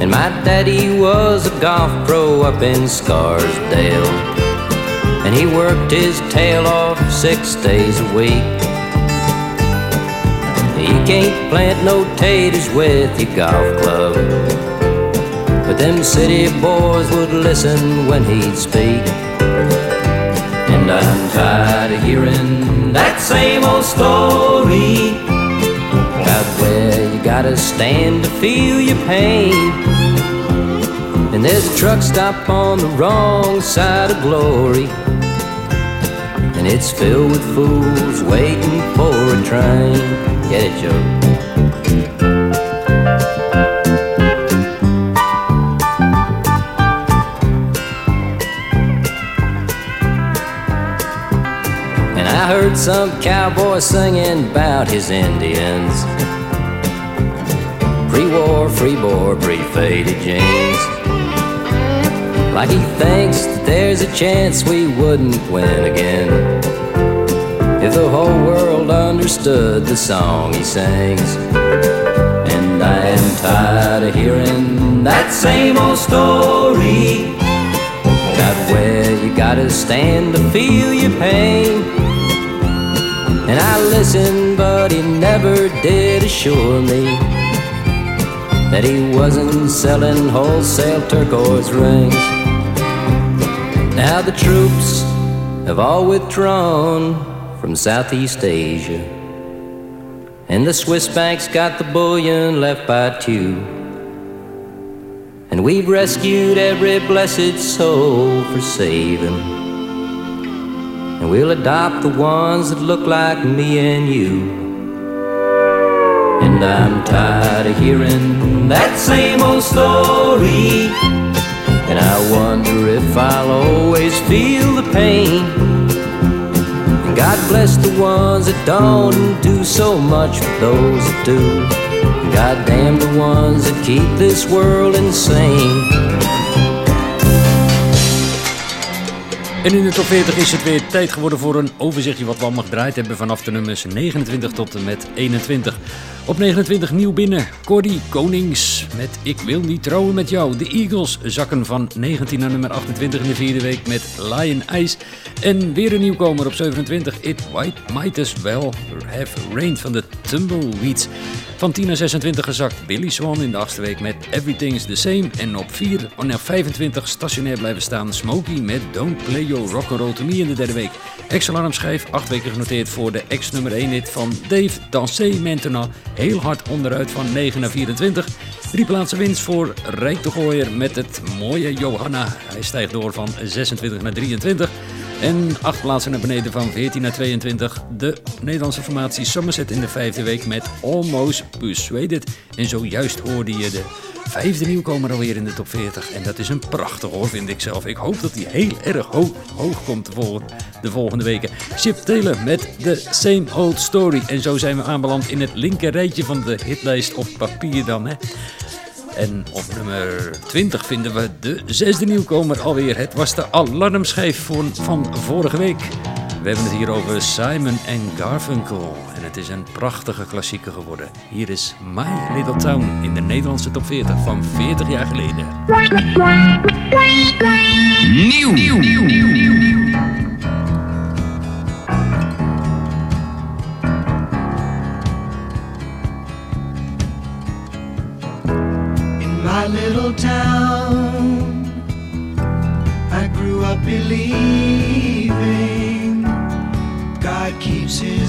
And my daddy was a golf pro up in Scarsdale, and he worked his tail off six days a week. You can't plant no taters with your golf club. But them city boys would listen when he'd speak. And I'm tired of hearing that same old story gotta stand to feel your pain. And there's a truck stop on the wrong side of glory. And it's filled with fools waiting for a train. Get it, Joe? And I heard some cowboy singing about his Indians. Pre-war, free-bore, pre-faded jeans. Like he thinks that there's a chance we wouldn't win again. If the whole world understood the song he sings. And I am tired of hearing that same old story about where you gotta stand to feel your pain. racing, but he never did assure me that he wasn't selling wholesale turquoise rings. Now the troops have all withdrawn from Southeast Asia, and the Swiss banks got the bullion left by two. And we've rescued every blessed soul for saving. And we'll adopt the ones that look like me and you. And I'm tired of hearing that same old story. And I wonder if I'll always feel the pain. And God bless the ones that don't do so much for those that do. And God damn the ones that keep this world insane. En in de top 40 is het weer tijd geworden voor een overzichtje wat we allemaal gedraaid hebben vanaf de nummers 29 tot en met 21. Op 29 nieuw binnen, Cordy Konings met Ik wil niet trouwen met jou. De Eagles zakken van 19 naar nummer 28 in de vierde week met Lion Ice. En weer een nieuwkomer op 27, It Might As Well Have Rained van de Tumbleweeds. Van 10 naar 26 gezakt Billy Swan in de achtste week met Everything's the Same. En op 4 naar 25 stationair blijven staan Smokey met Don't Play Your Rock'n'Roll To Me in de derde week. Ex-alarm schijf, 8 weken genoteerd voor de ex-nummer 1 hit van Dave Dansé Maintenant. Heel hard onderuit van 9 naar 24. Drie plaatsen winst voor Rijk de Gooier met het mooie Johanna. Hij stijgt door van 26 naar 23. En acht plaatsen naar beneden van 14 naar 22. De Nederlandse formatie Somerset in de vijfde week met Almost Persuaded. En zojuist hoorde je de vijfde nieuwkomer alweer in de top 40. En dat is een prachtig hoor, vind ik zelf. Ik hoop dat hij heel erg hoog, hoog komt volgende, de volgende weken. Chip Taylor met The Same Old Story. En zo zijn we aanbeland in het linker rijtje van de hitlijst op papier dan. Hè. En op nummer 20 vinden we de zesde nieuwkomer alweer. Het was de alarmschijf van, van vorige week. We hebben het hier over Simon en Garfunkel. En het is een prachtige klassieker geworden. Hier is My Little Town in de Nederlandse top 40 van 40 jaar geleden. Nieuw. In my little town, I grew up believing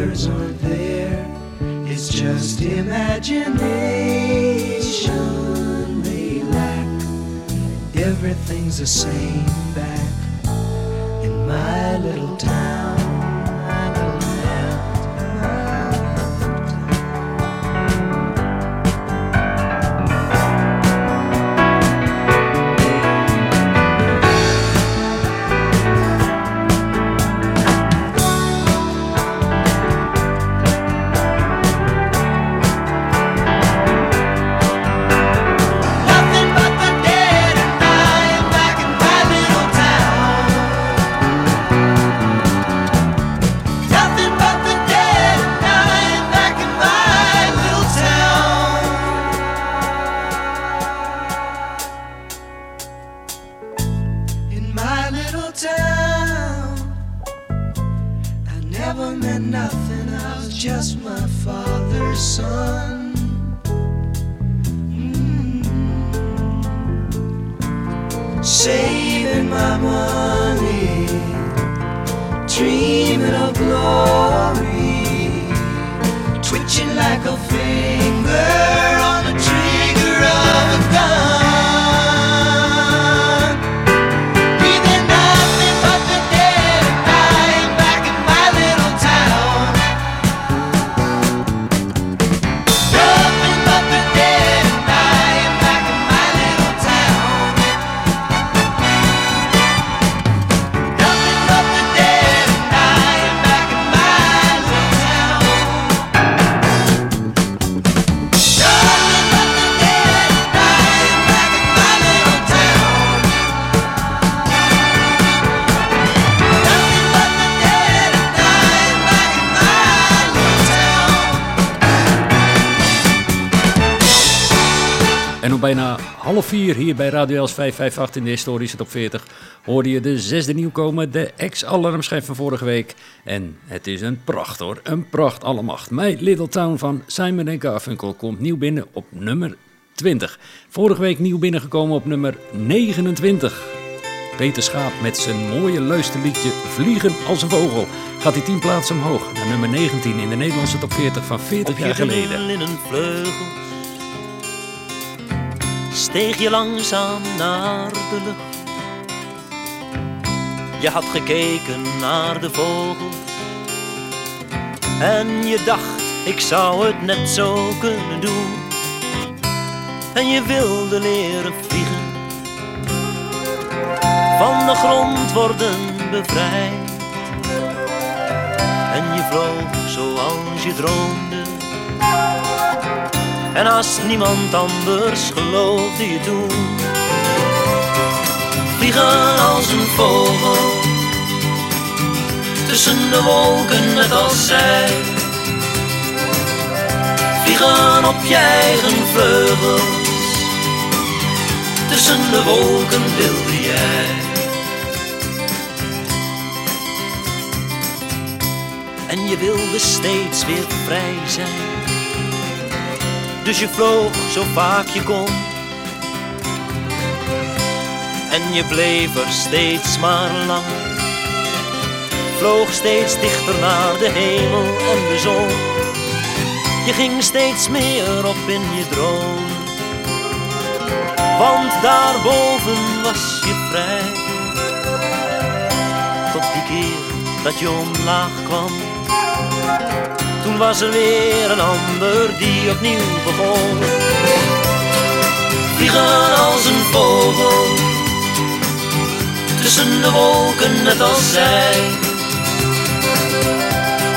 colors aren't there, it's just imagination they lack. Everything's the same back in my little town. Hier bij Radio Els 558 in de historische top 40 hoorde je de zesde nieuwkomer, de ex-alarmschijf van vorige week. En het is een pracht hoor, een pracht allemacht. My Little Town van Simon Garfunkel komt nieuw binnen op nummer 20. Vorige week nieuw binnengekomen op nummer 29. Peter Schaap met zijn mooie luisterliedje Vliegen als een vogel gaat hij 10 plaatsen omhoog naar nummer 19 in de Nederlandse top 40 van 40 jaar geleden. Steeg je langzaam naar de lucht. Je had gekeken naar de vogels en je dacht ik zou het net zo kunnen doen. En je wilde leren vliegen, van de grond worden bevrijd. En je vloog zoals je droomde. En als niemand anders geloofde je toen. Vliegen als een vogel. Tussen de wolken net als zij. Vliegen op je eigen vleugels. Tussen de wolken wilde jij. En je wilde steeds weer vrij zijn. Dus je vloog zo vaak je kon. En je bleef er steeds maar lang. Vloog steeds dichter naar de hemel en de zon. Je ging steeds meer op in je droom. Want daarboven was je vrij. Tot die keer dat je omlaag kwam. Toen was er weer een ander die opnieuw begon. Vliegen als een vogel, tussen de wolken net als zij.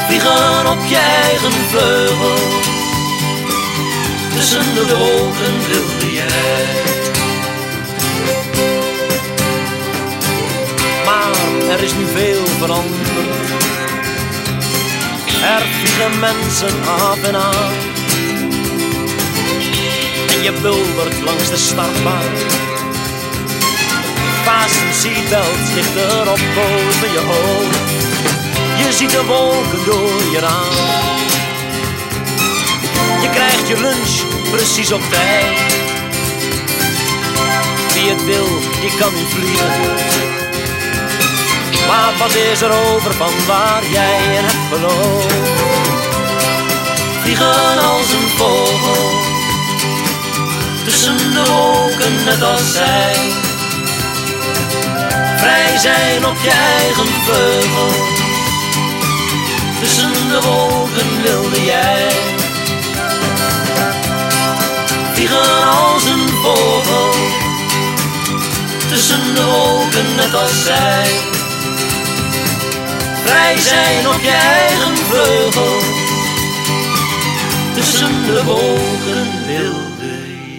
Vliegen op je eigen vleugels, tussen de wolken wilde jij. Maar er is nu veel veranderd. Er vliegen mensen af en aan. En je buldert langs de startbaan. Fasten seatbelt ligt er op boven je hoofd. Je ziet de wolken door je raam. Je krijgt je lunch precies op tijd. Wie het wil, die kan vliegen. Maar wat is er over van waar jij in hebt geloofd? Vliegen als een vogel, tussen de wolken net als zij. Vrij zijn op je eigen vleugel, tussen de wolken wilde jij. Vliegen als een vogel, tussen de wolken net als zij. Vrij zijn op je eigen vleugel. Tussen de wolken wilde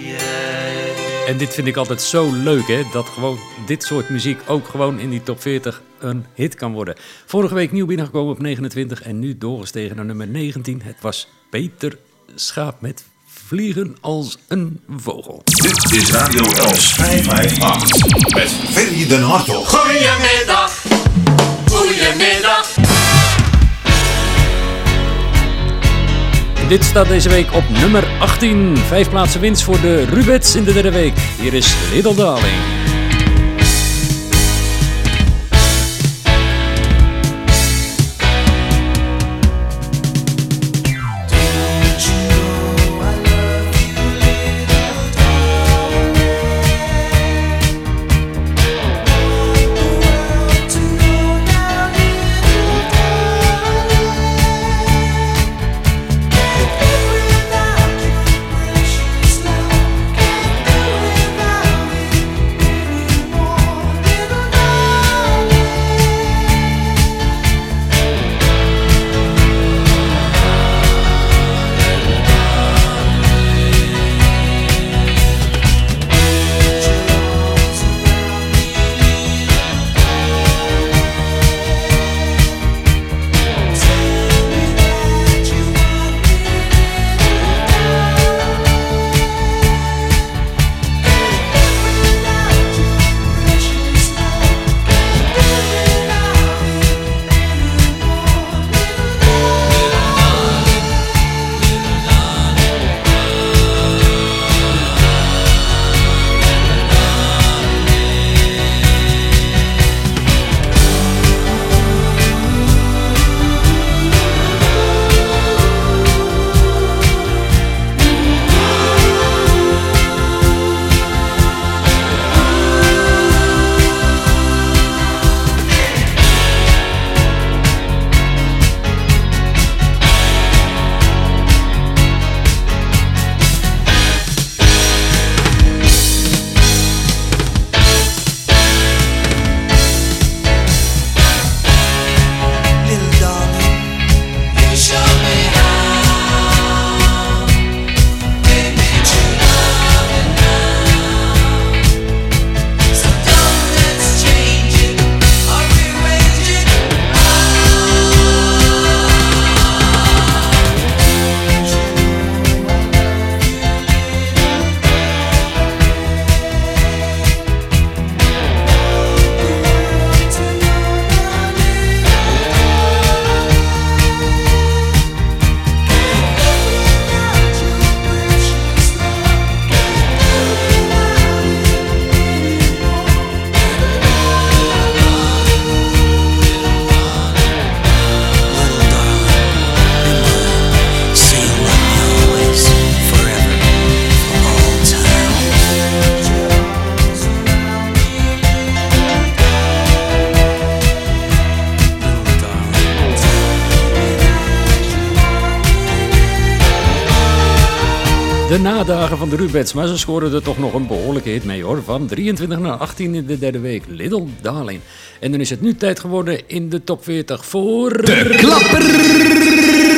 jij. En dit vind ik altijd zo leuk, hè? Dat gewoon dit soort muziek ook gewoon in die top 40 een hit kan worden. Vorige week nieuw binnengekomen op 29 en nu doorgestegen naar nummer 19. Het was Peter Schaap met Vliegen als een vogel. Dit is Radio Els 558 met Ferry den Hartog. Goedemiddag, goedemiddag. Dit staat deze week op nummer 18. Vijf plaatsen winst voor de Rubets in de derde week. Hier is Little. De nadagen van de Rubets. Maar ze scoren er toch nog een behoorlijke hit mee hoor. Van 23 naar 18 in de derde week. Little Darling. En dan is het nu tijd geworden in de top 40 voor... De klapper!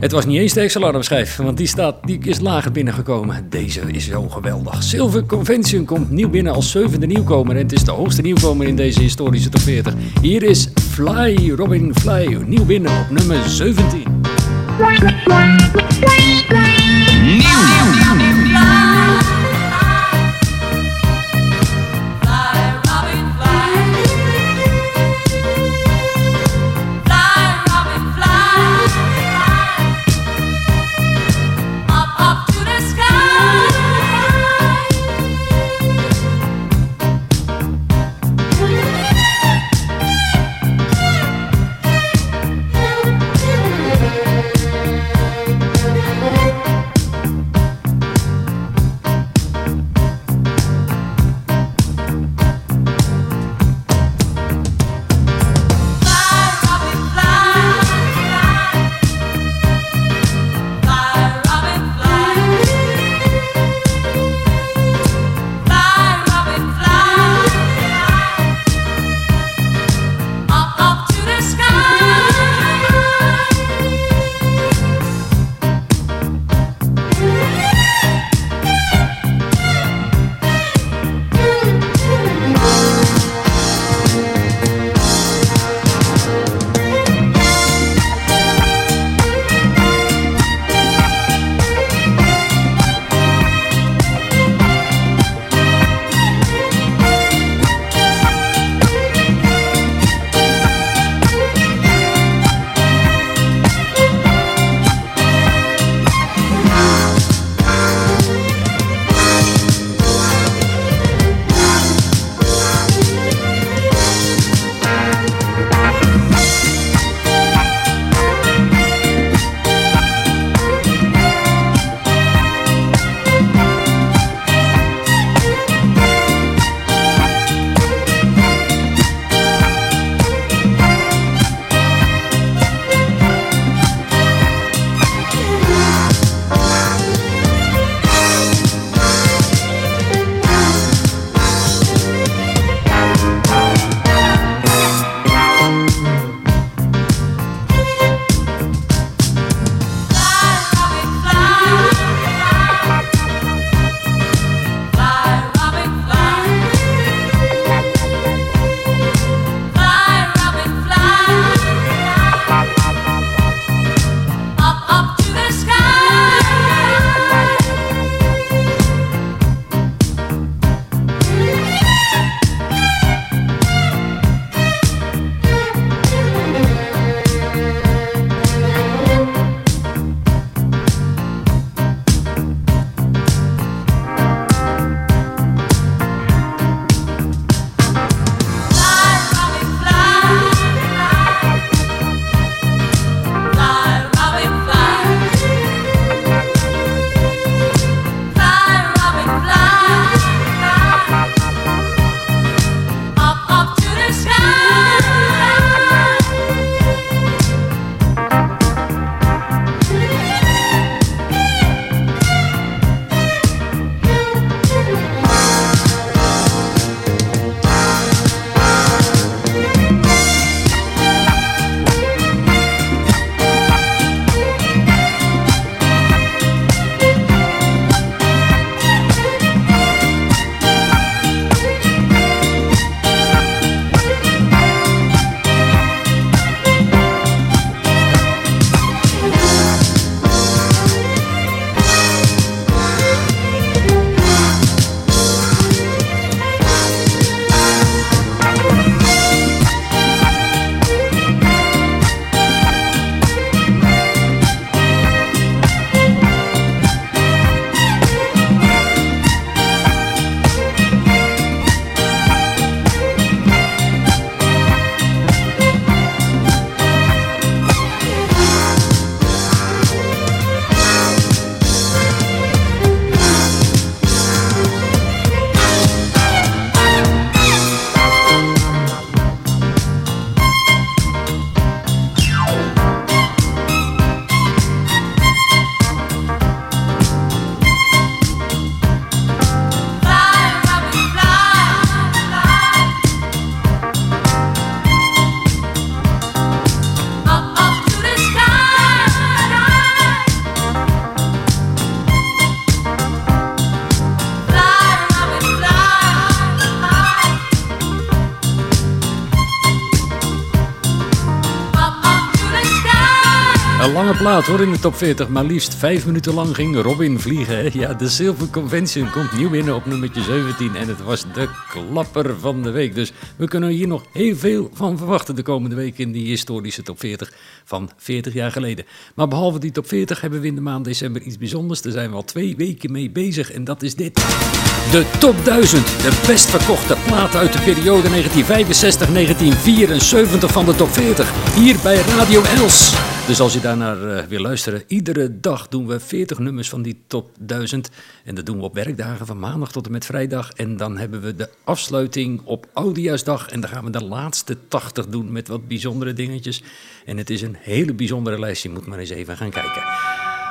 Het was niet eens de alarmschijf, want die, staat, die is lager binnengekomen. Deze is zo geweldig. Silver Convention komt nieuw binnen als zevende nieuwkomer. En het is de hoogste nieuwkomer in deze historische top 40. Hier is Fly, Robin Fly, nieuw binnen op nummer 17. Een plaat hoor in de top 40, maar liefst vijf minuten lang ging Robin vliegen. Ja, de Silver Convention komt nieuw binnen op nummertje 17 en het was de klapper van de week. Dus we kunnen hier nog heel veel van verwachten de komende week in die historische top 40 van 40 jaar geleden. Maar behalve die top 40 hebben we in de maand december iets bijzonders. Daar zijn we al twee weken mee bezig en dat is dit. De top 1000, de best verkochte plaat uit de periode 1965-1974 van de top 40. Hier bij Radio Els. Dus als je daarnaar eh, wil luisteren, iedere dag doen we 40 nummers van die top 1000. En dat doen we op werkdagen van maandag tot en met vrijdag. En dan hebben we de afsluiting op Oudejaarsdag. En dan gaan we de laatste 80 doen met wat bijzondere dingetjes. En het is een hele bijzondere lijst. Je moet maar eens even gaan kijken.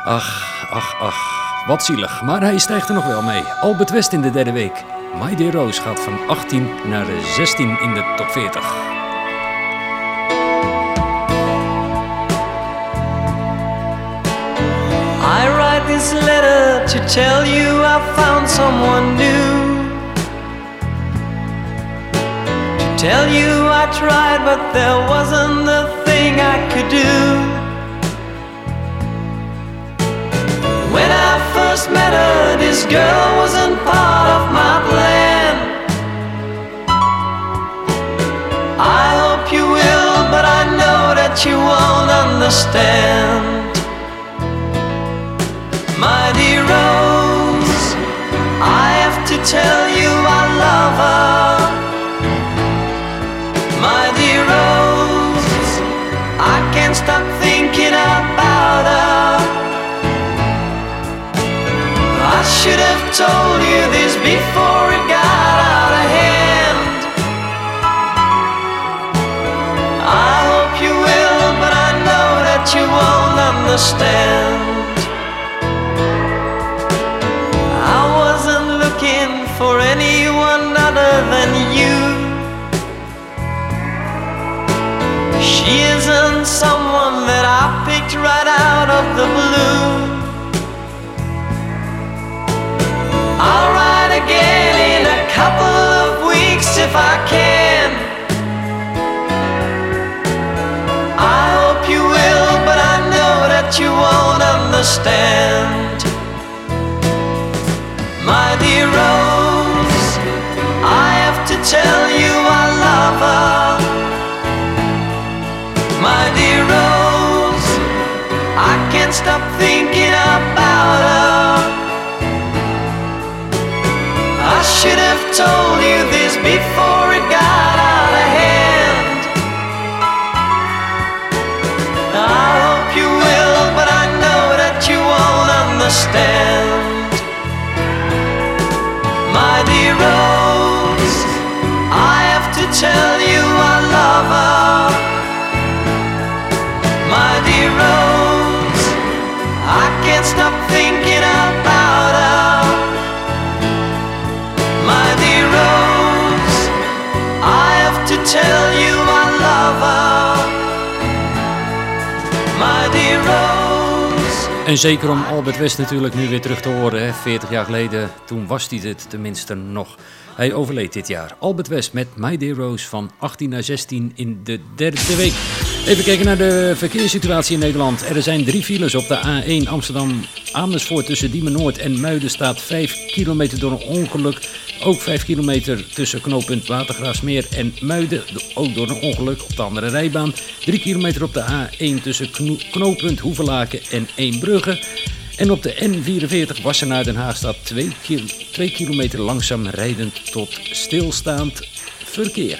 Ach, ach, ach. Wat zielig. Maar hij stijgt er nog wel mee. Albert West in de derde week. My Dear Rose gaat van 18 naar 16 in de top 40. I write this letter to tell you I found someone new. To tell you I tried, but there wasn't a thing I could do. When I first met her, this girl wasn't part of my plan. I hope you will, but I know that you won't understand. Tell you I love her. My dear Rose, I can't stop thinking about her. I should have told you this before it got out of hand. I hope you will, but I know that you won't understand. She isn't someone that I picked right out of the blue. I'll write again in a couple of weeks if I can. I hope you will, but I know that you won't understand. Can't stop thinking about her. I should have told you this before it got out of hand. I hope you will, but I know that you won't understand. My dear Rose, I have to tell you En zeker om Albert West natuurlijk nu weer terug te horen. Hè. 40 jaar geleden, toen was hij het tenminste nog. Hij overleed dit jaar. Albert West met My Dear Rose van 18 naar 16 in de derde week. Even kijken naar de verkeerssituatie in Nederland. Er zijn drie files op de A1 Amsterdam-Amersfoort tussen Diemen Noord en Muiden staat 5 kilometer door een ongeluk. Ook 5 kilometer tussen knooppunt Watergraafsmeer en Muiden, ook door een ongeluk op de andere rijbaan. 3 kilometer op de A1 tussen kno- knooppunt Hoevelaken en Eembrugge. En op de N44 Wassenaar Den Haag staat 2, kil 2 kilometer langzaam rijdend tot stilstaand verkeer.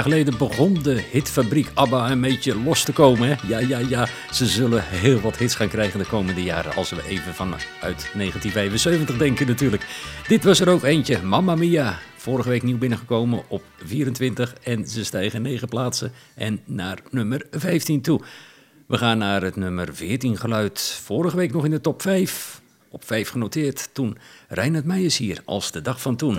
Jaar geleden begon de hitfabriek ABBA een beetje los te komen. Ja, ja, ja. Ze zullen heel wat hits gaan krijgen de komende jaren. Als we even vanuit 1975 denken natuurlijk. Dit was er ook eentje. Mamma Mia. Vorige week nieuw binnengekomen op 24. En ze stijgen 9 plaatsen en naar nummer 15 toe. We gaan naar het nummer 14 geluid. Vorige week nog in de top 5. Op 5 genoteerd. Toen Reinhard Meijers hier als de dag van toen.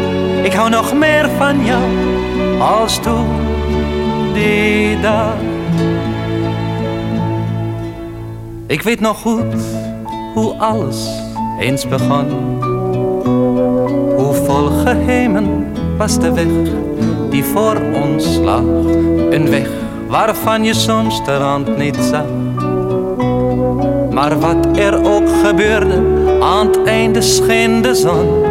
Ik hou nog meer van jou als toen die dag. Ik weet nog goed hoe alles eens begon. Hoe vol geheimen was de weg die voor ons lag. Een weg waarvan je soms de rand niet zag. Maar wat er ook gebeurde, aan het einde scheen de zon.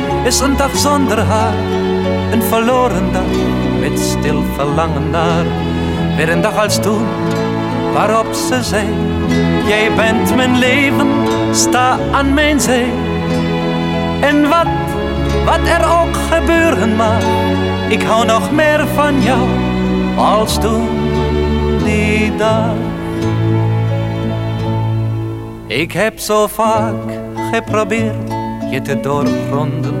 is een dag zonder haar. Een verloren dag met stil verlangen naar. Weer een dag als toen waarop ze zei. Jij bent mijn leven, sta aan mijn zij. En wat, wat er ook gebeuren mag. Ik hou nog meer van jou als toen die dag. Ik heb zo vaak geprobeerd je te doorgronden.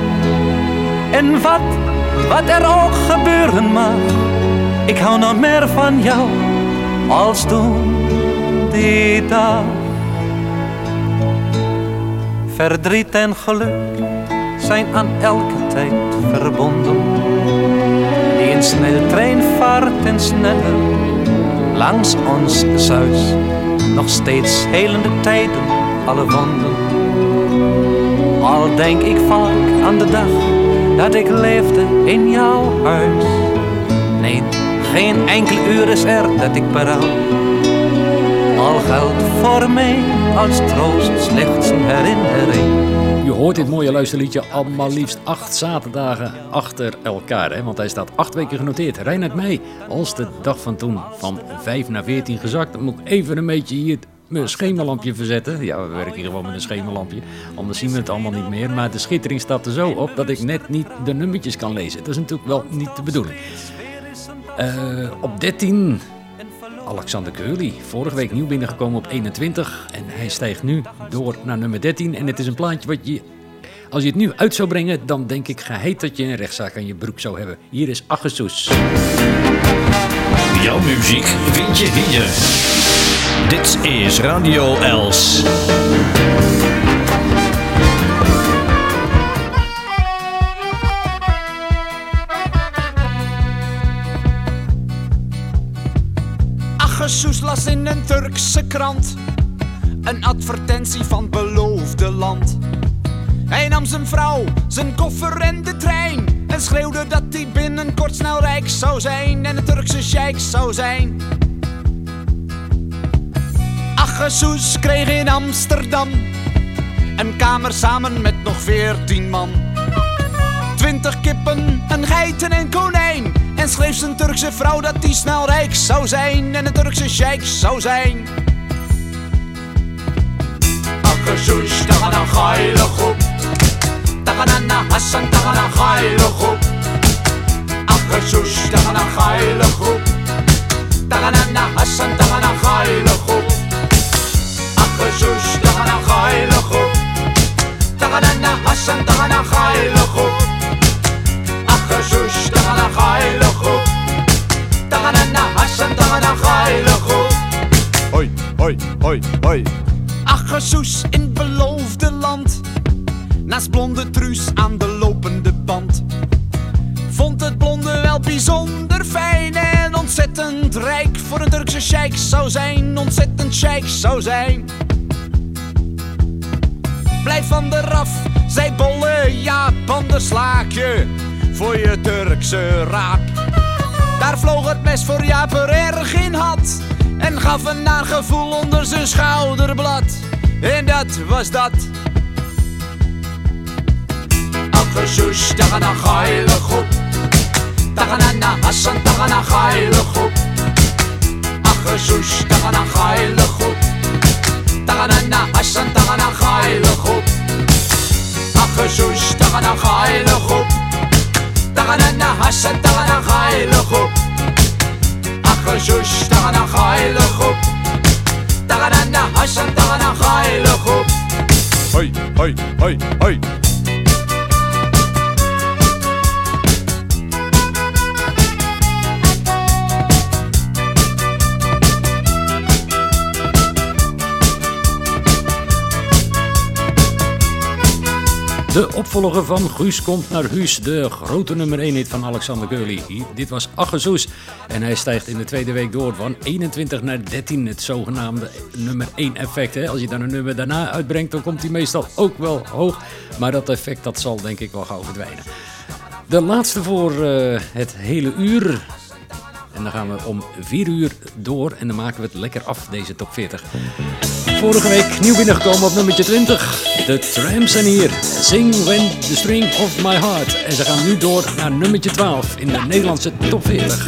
En wat, wat er ook gebeuren mag, ik hou nog meer van jou als toen die dag. Verdriet en geluk zijn aan elke tijd verbonden. Die een sneltrein vaart en sneller langs ons zuis. Nog steeds helende tijden, alle wonden. Al denk ik vaak aan de dag dat ik leefde in jouw huis. Nee, geen enkel uur is er dat ik berouw. Al geldt voor mij als troost slechts een herinnering. Je hoort dit mooie luisterliedje al maar liefst acht zaterdagen achter elkaar. Hè? Want hij staat acht weken genoteerd. Reinhard Meij, als de dag van toen van 5 naar 14 gezakt. Dan moet ik even een beetje hier mijn schemerlampje verzetten. Ja, we werken hier gewoon met een schemerlampje. Anders zien we het allemaal niet meer. Maar de schittering staat er zo op dat ik net niet de nummertjes kan lezen. Dat is natuurlijk wel niet de bedoeling. Eh, op 13 Alexander Curly. Vorige week nieuw binnengekomen op 21. En hij stijgt nu door naar nummer 13. En het is een plaatje wat je... Als je het nu uit zou brengen, dan denk ik geheid dat je een rechtszaak aan je broek zou hebben. Hier is Aggesoes. Jouw muziek vind je hier. Dit is Radio Els. Aggesoes las in een Turkse krant een advertentie van beloofde land. Hij nam zijn vrouw, zijn koffer en de trein en schreeuwde dat hij binnenkort snel rijk zou zijn en een Turkse sheik zou zijn. Aggesoes kreeg in Amsterdam een kamer samen met nog veertien man. Twintig kippen, een geiten en konijn. En schreef zijn Turkse vrouw dat hij snel rijk zou zijn en een Turkse sheik zou zijn. Aggesoes, tagana gaile groep. Taganana Hassan, tagana gaile groep. Aggesoes, tagana gaile groep. Taganana Hassan, tagana gaile groep. Taganana Hassan, tagana gaile groep. Aggesoes, tagana gaile groep. Taganana Hassan, tagana gaile groep. Hoi, hoi, hoi, hoi. Aggesoes in het beloofde land. Naast blonde truus aan de lopende band. Vond het blonde wel bijzonder fijn en ontzettend rijk. Voor een Turkse sheik zou zijn, ontzettend sheik zou zijn. Blijf van de raf, zei bolle Jaap, anders slaak je voor je Turkse raap. Daar vloog het mes voor Jaap er erg in had. En gaf een naar gevoel onder zijn schouderblad. En dat was dat. Aggesoes, tagana geile groep. Taganana Hassan, tagana geile groep. Aggesoes, tagana geile groep. Taganana Hassan, tagana geile groep. Aggesoes, tagana geile groep. Taganana Hassan, tagana geile groep. Aggesoes, tagana geile groep. Taganana Hassan, tagana geile groep. Hoi, hoi, hoi, hoi. De opvolger van Guus komt naar Huus, de grote nummer 1 hit van Alexander Curly. Dit was Achterzoes en hij stijgt in de tweede week door van 21 naar 13, het zogenaamde nummer 1 effect. Hè? Als je dan een nummer daarna uitbrengt, dan komt hij meestal ook wel hoog. Maar dat effect dat zal denk ik wel gauw verdwijnen. De laatste voor eh, het hele uur. En dan gaan we om 4 uur door en dan maken we het lekker af, deze top 40. Vorige week nieuw binnengekomen op nummertje 20. De trams zijn hier. Sing When The String Of My Heart. En ze gaan nu door naar nummertje 12 in de Nederlandse top 40.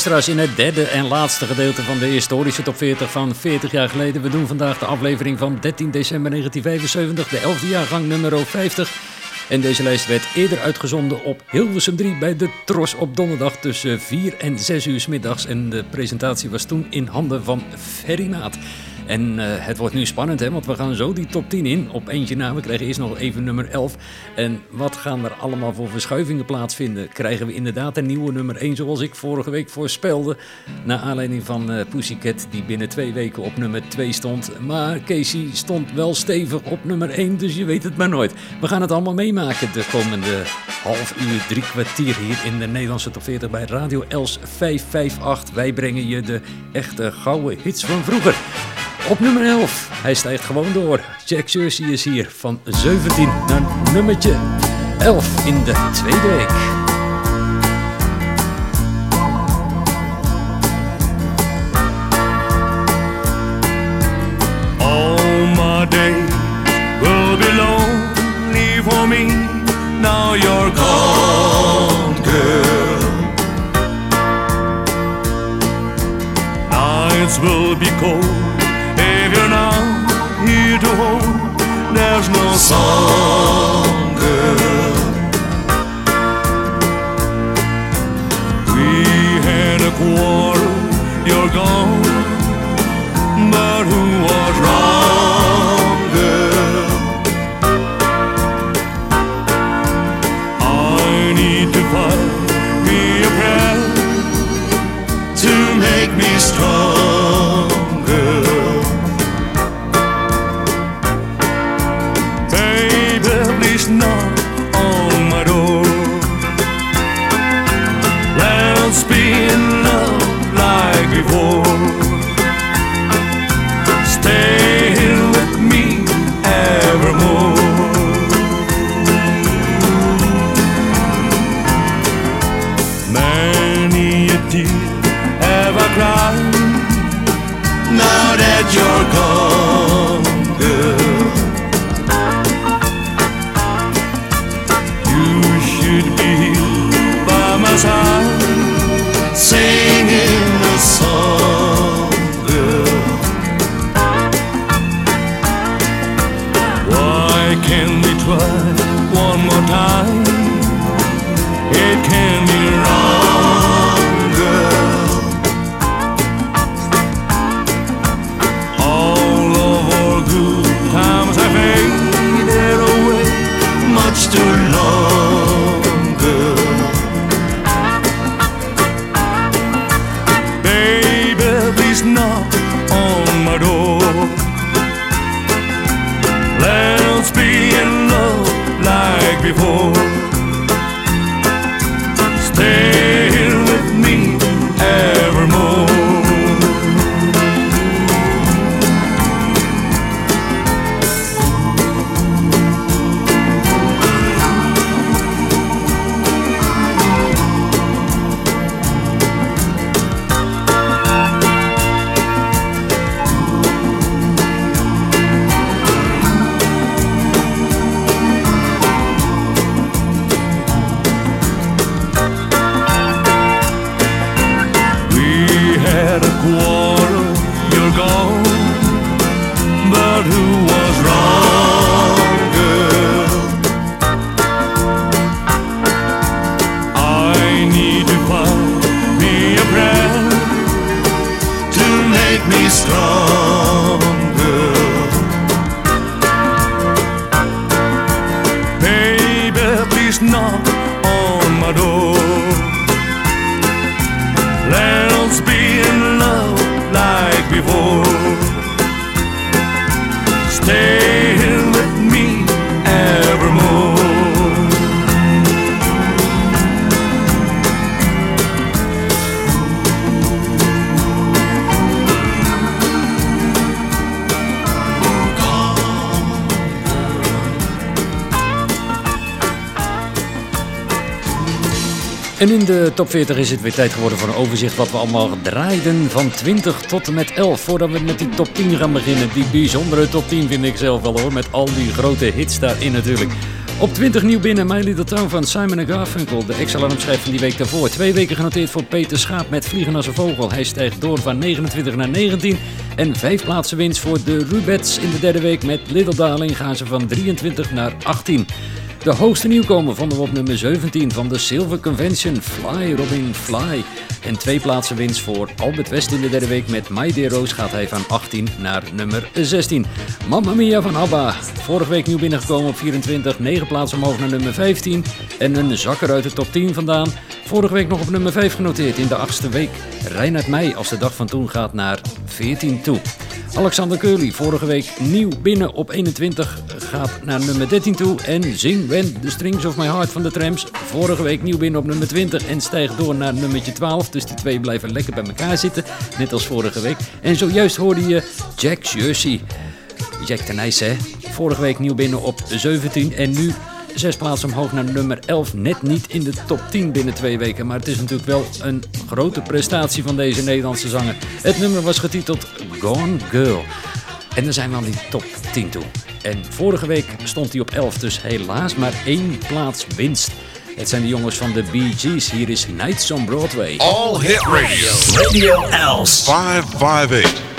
Luisteraars in het derde en laatste gedeelte van de historische top 40 van 40 jaar geleden. We doen vandaag de aflevering van 13 december 1975, de 11e jaargang nummer 50. En deze lijst werd eerder uitgezonden op Hilversum 3 bij de Tros op donderdag tussen 4 en 6 uur middags. En de presentatie was toen in handen van Ferry Maat. En eh, het wordt nu spannend, hè, want we gaan zo die top 10 in. Op eentje na, we krijgen eerst nog even nummer 11. En wat gaan er allemaal voor verschuivingen plaatsvinden? Krijgen we inderdaad een nieuwe nummer 1, zoals ik vorige week voorspelde. Naar aanleiding van eh, Pussycat, die binnen twee weken op nummer 2 stond. Maar Casey stond wel stevig op nummer 1, dus je weet het maar nooit. We gaan het allemaal meemaken de komende half uur, drie kwartier hier in de Nederlandse top 40 bij Radio Els 558. Wij brengen je de echte gouden hits van vroeger. Op nummer 11. Hij stijgt gewoon door. Jack Jersey is hier van 17 naar nummertje 11 in de tweede week. Top 40 is het weer tijd geworden voor een overzicht wat we allemaal draaiden van 20 tot en met 11. Voordat we met die top 10 gaan beginnen. Die bijzondere top 10 vind ik zelf wel hoor, met al die grote hits daarin natuurlijk. Op 20 nieuw binnen My Little Town van Simon Garfunkel. De ex-alarmschijf van die week daarvoor. Twee weken genoteerd voor Peter Schaap met Vliegen als een Vogel. Hij stijgt door van 29 naar 19. En vijf plaatsen winst voor de Rubets in de derde week. Met Little Darling gaan ze van 23 naar 18. De hoogste nieuwkomer vonden we op nummer 17 van de Silver Convention, Fly Robin Fly. En twee plaatsen winst voor Albert West in de derde week met My Dear Rose gaat hij van 18 naar nummer 16. Mamma Mia van ABBA, vorige week nieuw binnengekomen op 24, 9 plaatsen omhoog naar nummer 15. En een zakker uit de top 10 vandaan, vorige week nog op nummer 5 genoteerd in de achtste week. Reinhard Meij als de dag van toen gaat naar 14 toe. Alexander Curly, vorige week nieuw binnen op 21, gaat naar nummer 13 toe. En Zing When The Strings of My Heart van de Trams, vorige week nieuw binnen op nummer 20 en stijgt door naar nummertje 12. Dus die twee blijven lekker bij elkaar zitten, net als vorige week. En zojuist hoorde je Jack Jersey. Jack Tenijs, hè? Vorige week nieuw binnen op 17 en nu zes plaatsen omhoog naar nummer 11. Net niet in de top 10 binnen twee weken. Maar het is natuurlijk wel een grote prestatie van deze Nederlandse zanger. Het nummer was getiteld Gone Girl. En dan zijn we aan die top 10 toe. En vorige week stond hij op 11, dus helaas maar één plaats winst. Het zijn de jongens van de Bee Gees. Hier is Nights on Broadway. All Hit Radio. Radio Els. 558.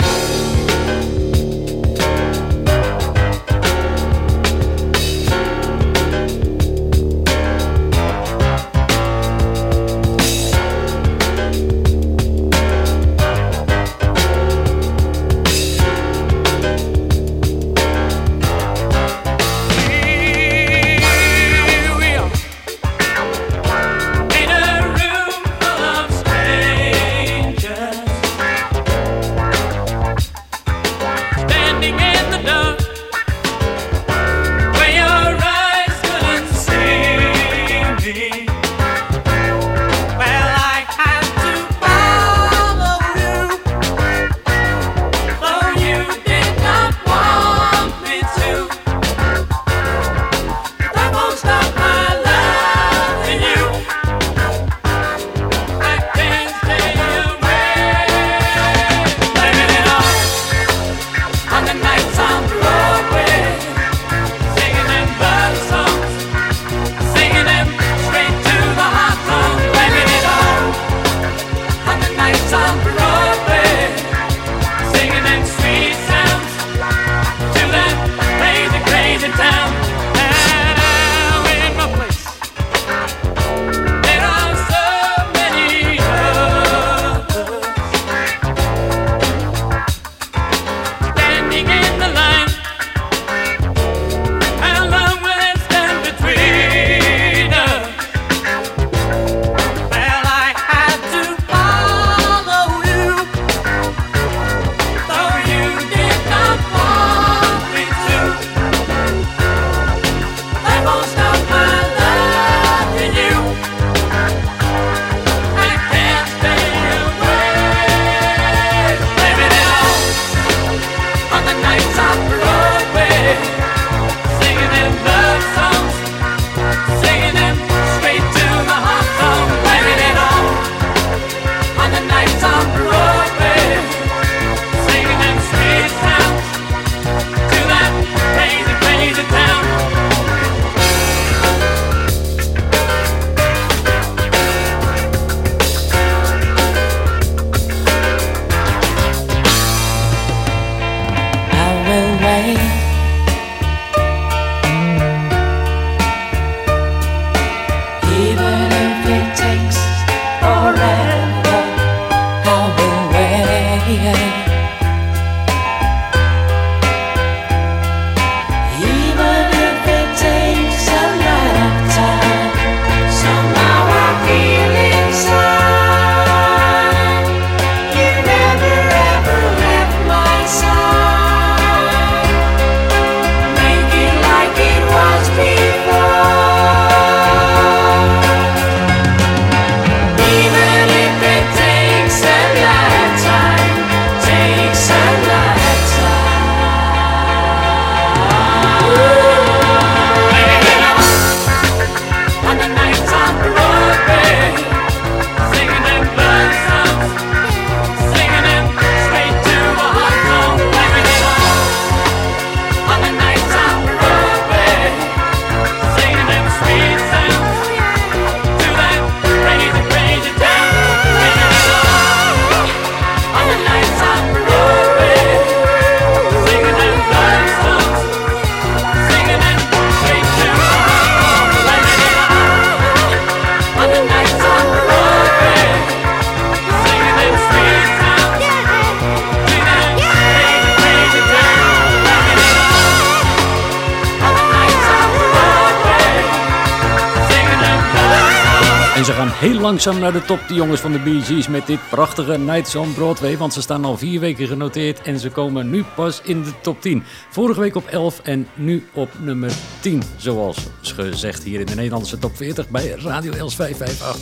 Langzaam naar de top, die jongens van de Bee Gees, met dit prachtige Nights on Broadway. Want ze staan al vier weken genoteerd en ze komen nu pas in de top 10. Vorige week op 11 en nu op nummer 10. Zoals gezegd hier in de Nederlandse top 40 bij Radio Els 558.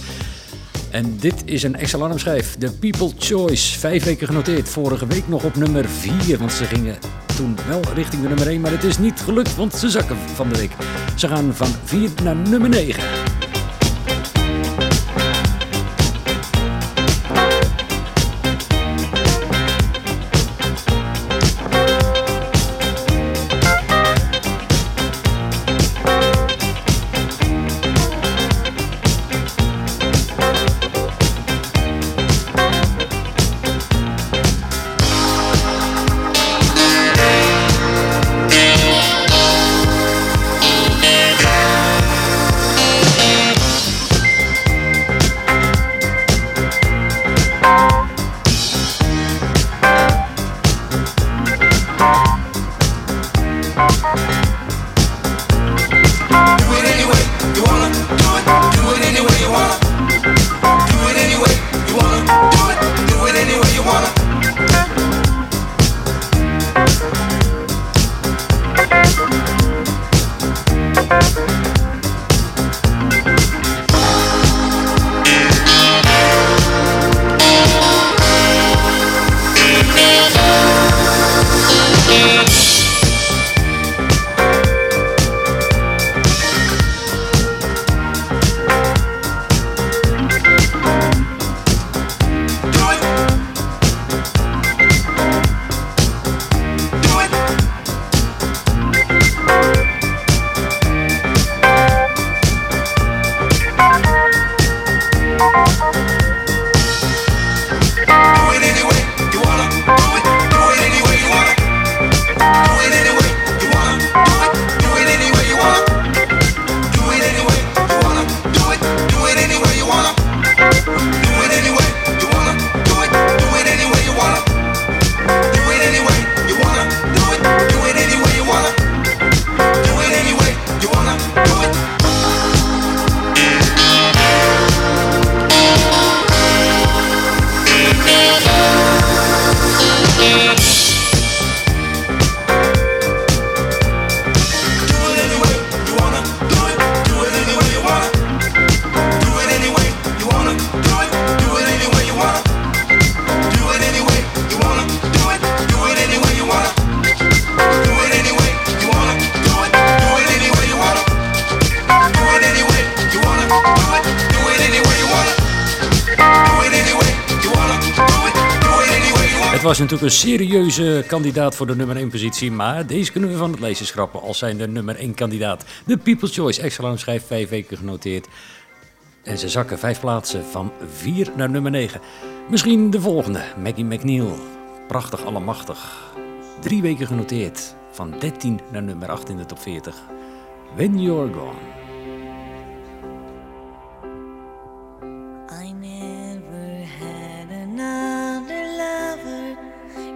En dit is een extra alarmschijf. De People Choice. Vijf weken genoteerd. Vorige week nog op nummer 4. Want ze gingen toen wel richting de nummer 1. Maar het is niet gelukt, want ze zakken van de week. Ze gaan van 4 naar nummer 9. Natuurlijk een serieuze kandidaat voor de nummer 1 positie. Maar deze kunnen we van het lijstje schrappen als zijn de nummer 1 kandidaat. De People's Choice. Extra schrijft vijf weken genoteerd. En ze zakken vijf plaatsen van 4 naar nummer 9. Misschien de volgende, Maggie McNeil. Prachtig allemachtig. Drie weken genoteerd. Van 13 naar nummer 8 in de top 40. When You're Gone.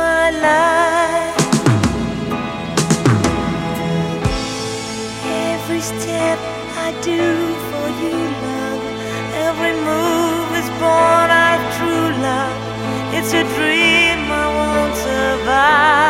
My life. Every step I do for you, love. Every move is born of true love. It's a dream I won't survive.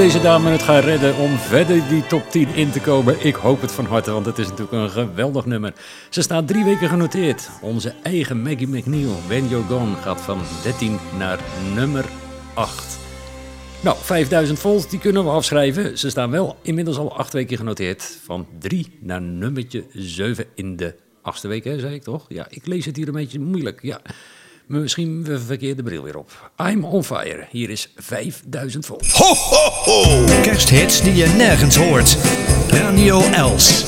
Deze dame het gaan redden om verder die top 10 in te komen? Ik hoop het van harte, want het is natuurlijk een geweldig nummer. Ze staat drie weken genoteerd. Onze eigen Maggie McNeil, When You're Gone, gaat van 13 naar nummer 8. Nou, 5000 volt, die kunnen we afschrijven. Ze staan wel inmiddels al acht weken genoteerd. Van 3 naar nummertje 7 in de achtste week, hè, zei ik toch? Ja, ik lees het hier een beetje moeilijk. Ja, misschien we verkeerd de bril weer op. I'm on fire. Hier is 5000 volt. Ho, ho, ho! Kersthits die je nergens hoort. Radio Els.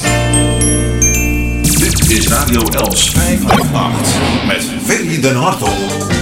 Dit is Radio Els 558 met Ferry den Hartog.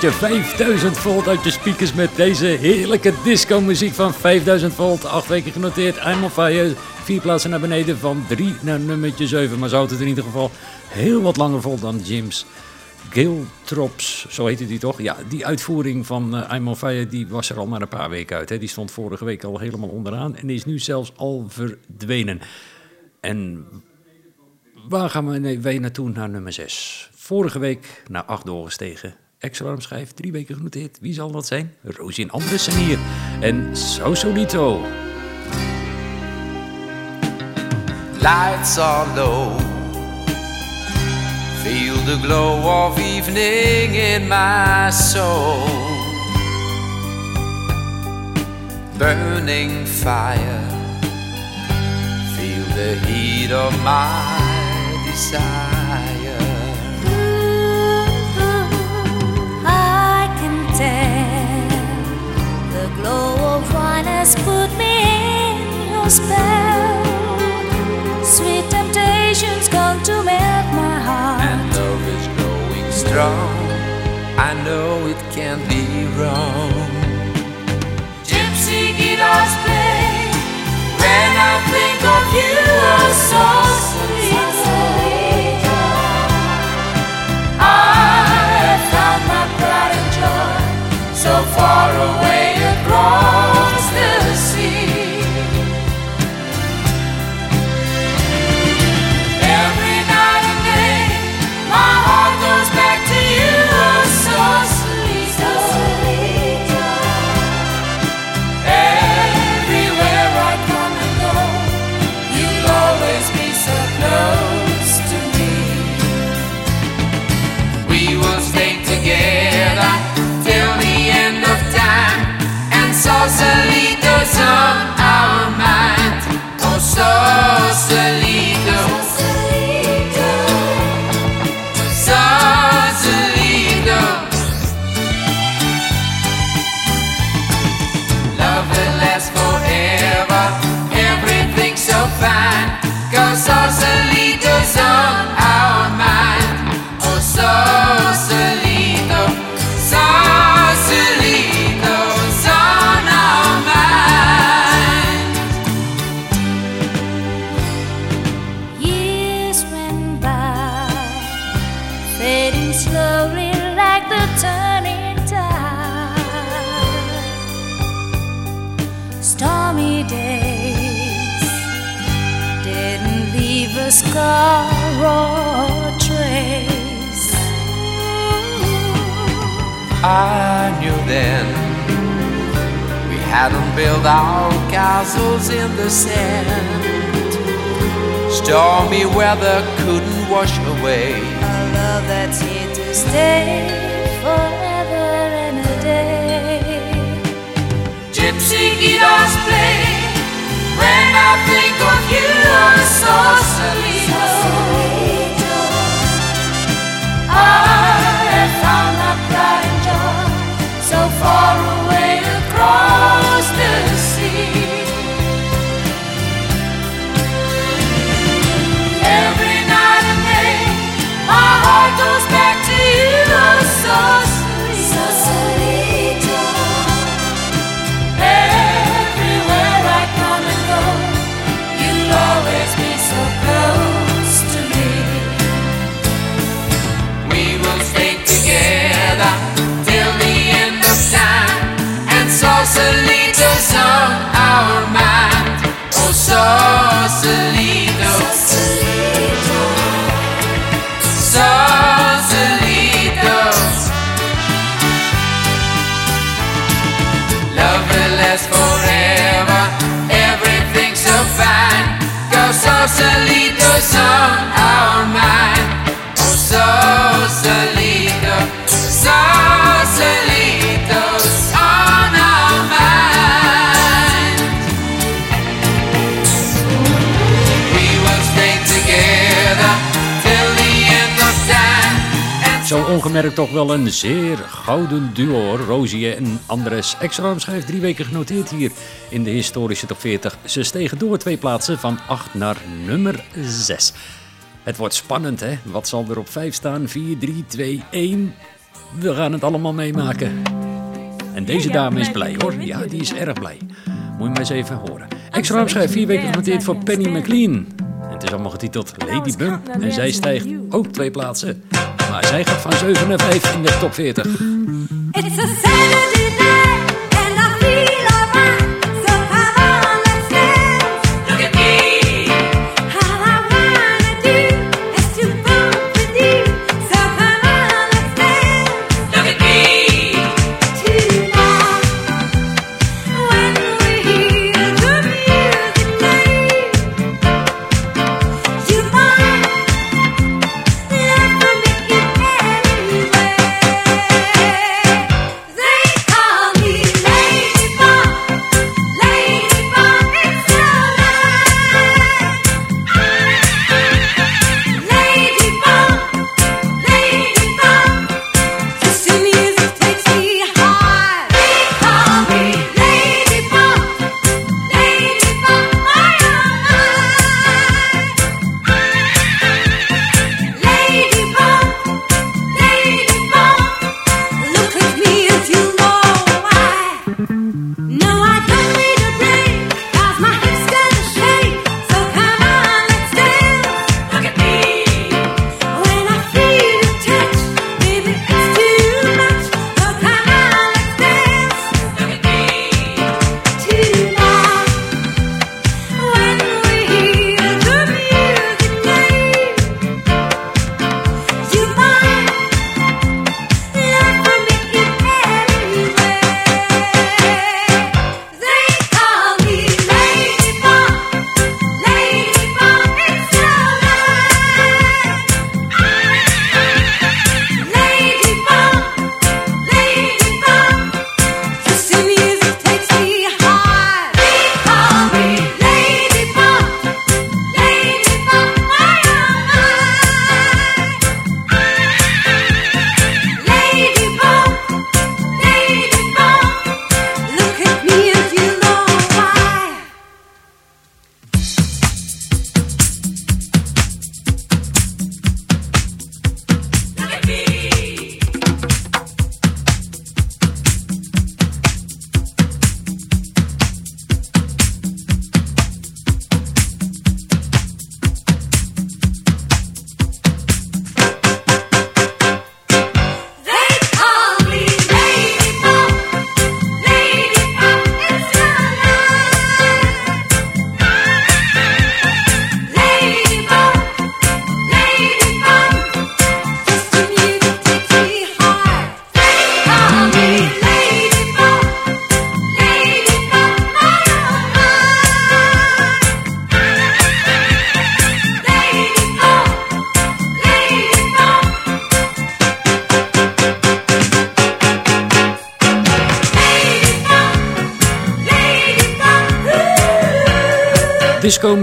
Beetje 5000 volt uit je speakers met deze heerlijke disco muziek van 5000 volt. Acht weken genoteerd. I'm on fire. Vier plaatsen naar beneden van 3 naar nummertje 7. Maar zou het in ieder geval heel wat langer vol dan Jim's. Giltrops, zo heette die toch? Ja, die uitvoering van eh, I'm on Fire die was er al maar een paar weken uit. Hè. Die stond vorige week al helemaal onderaan en is nu zelfs al verdwenen. En waar gaan we nee, wij naartoe? Naar nummer 6. Vorige week naar 8 doorgestegen. Extra warm schijf, drie weken genoteerd. Wie zal dat zijn? Rosie en Andressen hier. En So Solito. Lights are low. Feel the glow of evening in my soul. Burning fire. Feel the heat of my desire. Has put me in your spell. Sweet temptations come to melt my heart. And love is growing strong. I know it can't be wrong. Gypsy guitars play when I think of you, oh so sweet. I found my pride and joy so far away across Sausalito's on our mind. Oh, built our castles in the sand. Stormy weather couldn't wash away A love that's here to stay forever and a day. Gypsy guitars play when I think of you, oh Sausalito. I have found my pride and joy so far away. Every night and day, my heart goes back to you, oh Sausalito's on our mind. Oh, Sausalito. Sausalito. Love will last forever. Everything's so fine. Cause Sausalito's on our mind. Oh, Sausalito. Zo ongemerkt toch wel een zeer gouden duo. Rosie en Andres. Extra schijf drie weken genoteerd hier in de historische top 40. Ze stegen door twee plaatsen van 8 naar nummer 6. Het wordt spannend hè. Wat zal er op 5 staan? 4, 3, 2, 1. We gaan het allemaal meemaken. En deze dame is blij hoor. Ja, die is erg blij. Moet je maar eens even horen. Extra schijf vier weken genoteerd voor Penny McLean. Het is allemaal getiteld Lady Bump. En zij stijgt ook twee plaatsen. Maar zij gaat van 7 naar 5 in de top 40. It's a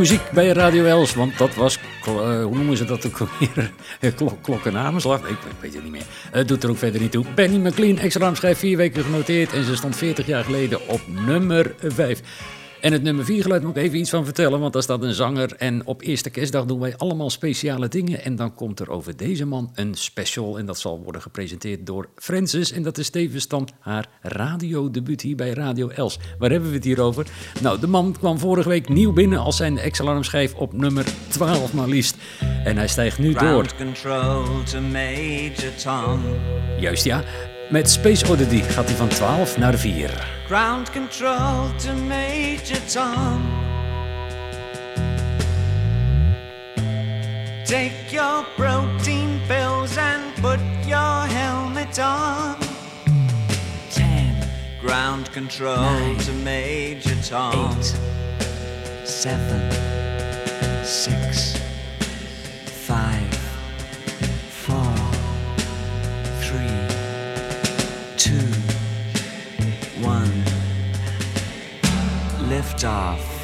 muziek bij Radio Els, want dat was, eh, hoe noemen ze dat ook alweer? Eh, Klok, klok en namenslag? Ik, ik weet het niet meer. Het doet er ook verder niet toe. Benny McLean, extra schrijf vier weken genoteerd en ze stond 40 jaar geleden op nummer 5. En het nummer 4 geluid moet ik even iets van vertellen, want daar staat een zanger. En op eerste kerstdag doen wij allemaal speciale dingen. En dan komt er over deze man een special. En dat zal worden gepresenteerd door Francis. En dat is tevens dan haar radiodebuut hier bij Radio Els. Waar hebben we het hier over? Nou, de man kwam vorige week nieuw binnen als zijn ex-alarmschijf op nummer 12 maar liefst. En hij stijgt nu door. Juist ja, met Space Oddity gaat hij van 12 naar 4. Ground control to Major Tom. Take your protein pills and put your helmet on. 10. Ground control Nine. to Major Tom. 8. 7. 6. 5. liftoff.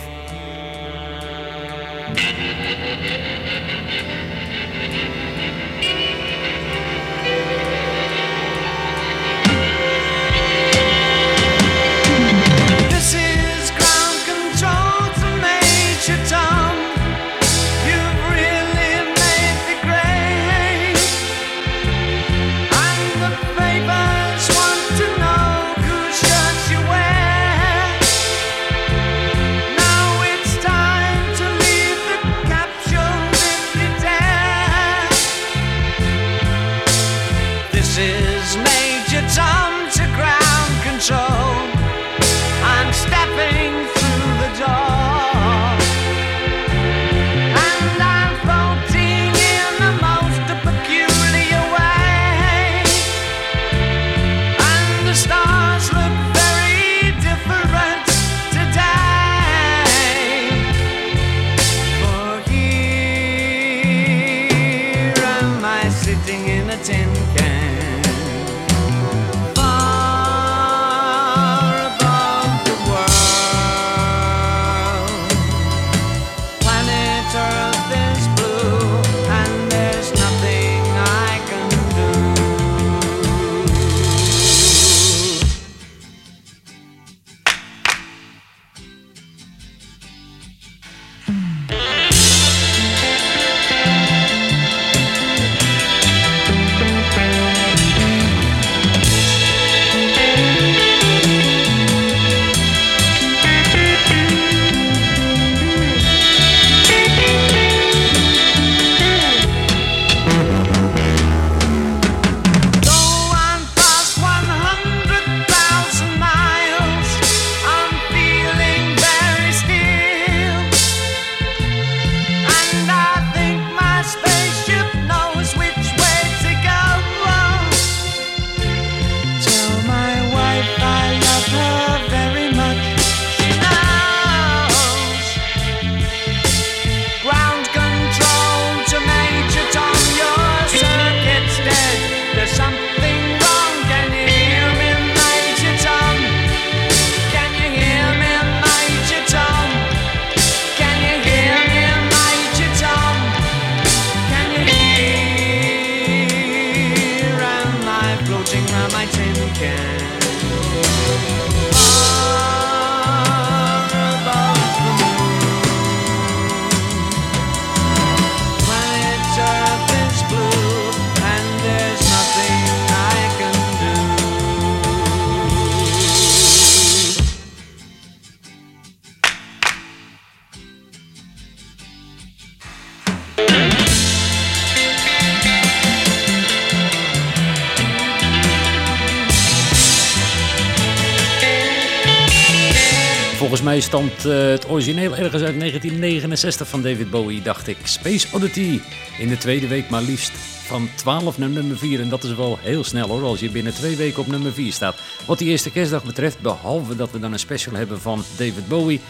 Eh, het origineel ergens uit 1969 van David Bowie, dacht ik. Space Oddity in de tweede week maar liefst van 12 naar nummer 4. En dat is wel heel snel hoor, als je binnen twee weken op nummer 4 staat. Wat die eerste kerstdag betreft, behalve dat we dan een special hebben van David Bowie...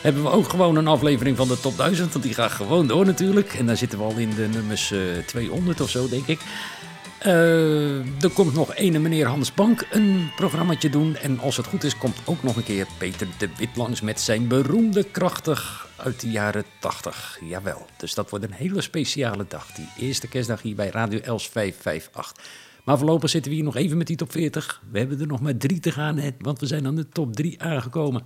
hebben we ook gewoon een aflevering van de Top 1000, want die gaat gewoon door natuurlijk. En daar zitten we al in de nummers eh, 200 of zo, denk ik. Eh, er komt nog ene meneer Hans Bank een programmaatje doen. En als het goed is, komt ook nog een keer Peter de Wit langs met zijn beroemde, krachtig uit de jaren 80. Jawel, dus dat wordt een hele speciale dag. Die eerste kerstdag hier bij Radio Els 558. Maar voorlopig zitten we hier nog even met die top 40. We hebben er nog maar drie te gaan, hè, want we zijn aan de top 3 aangekomen.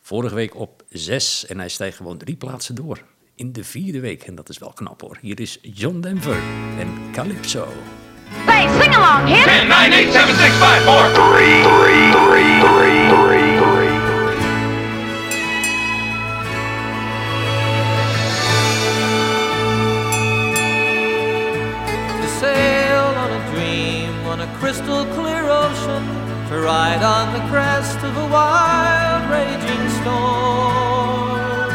Vorige week op 6 en hij stijgt gewoon drie plaatsen door. In de vierde week, en dat is wel knap hoor. Hier is John Denver en Calypso. Say, sing along, hit 10, 9, 8, 7, 6, 5, 4, 3, 3, 3, 3, 3, 3. to sail on a dream on a crystal clear ocean, to ride on the crest of a wild raging storm,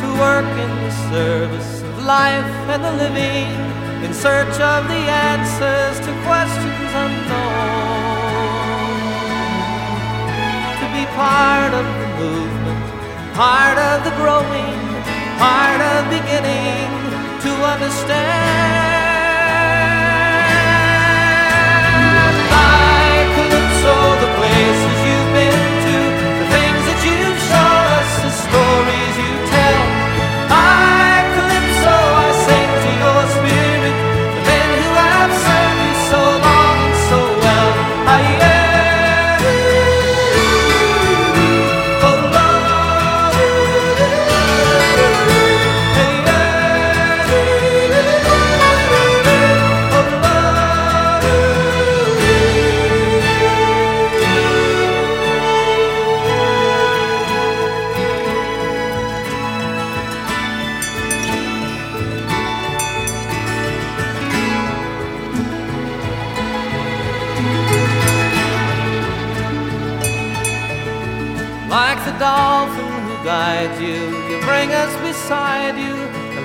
to work in the service of life and the living, in search of the answers to questions unknown, to be part of the movement, part of the growing, part of beginning to understand.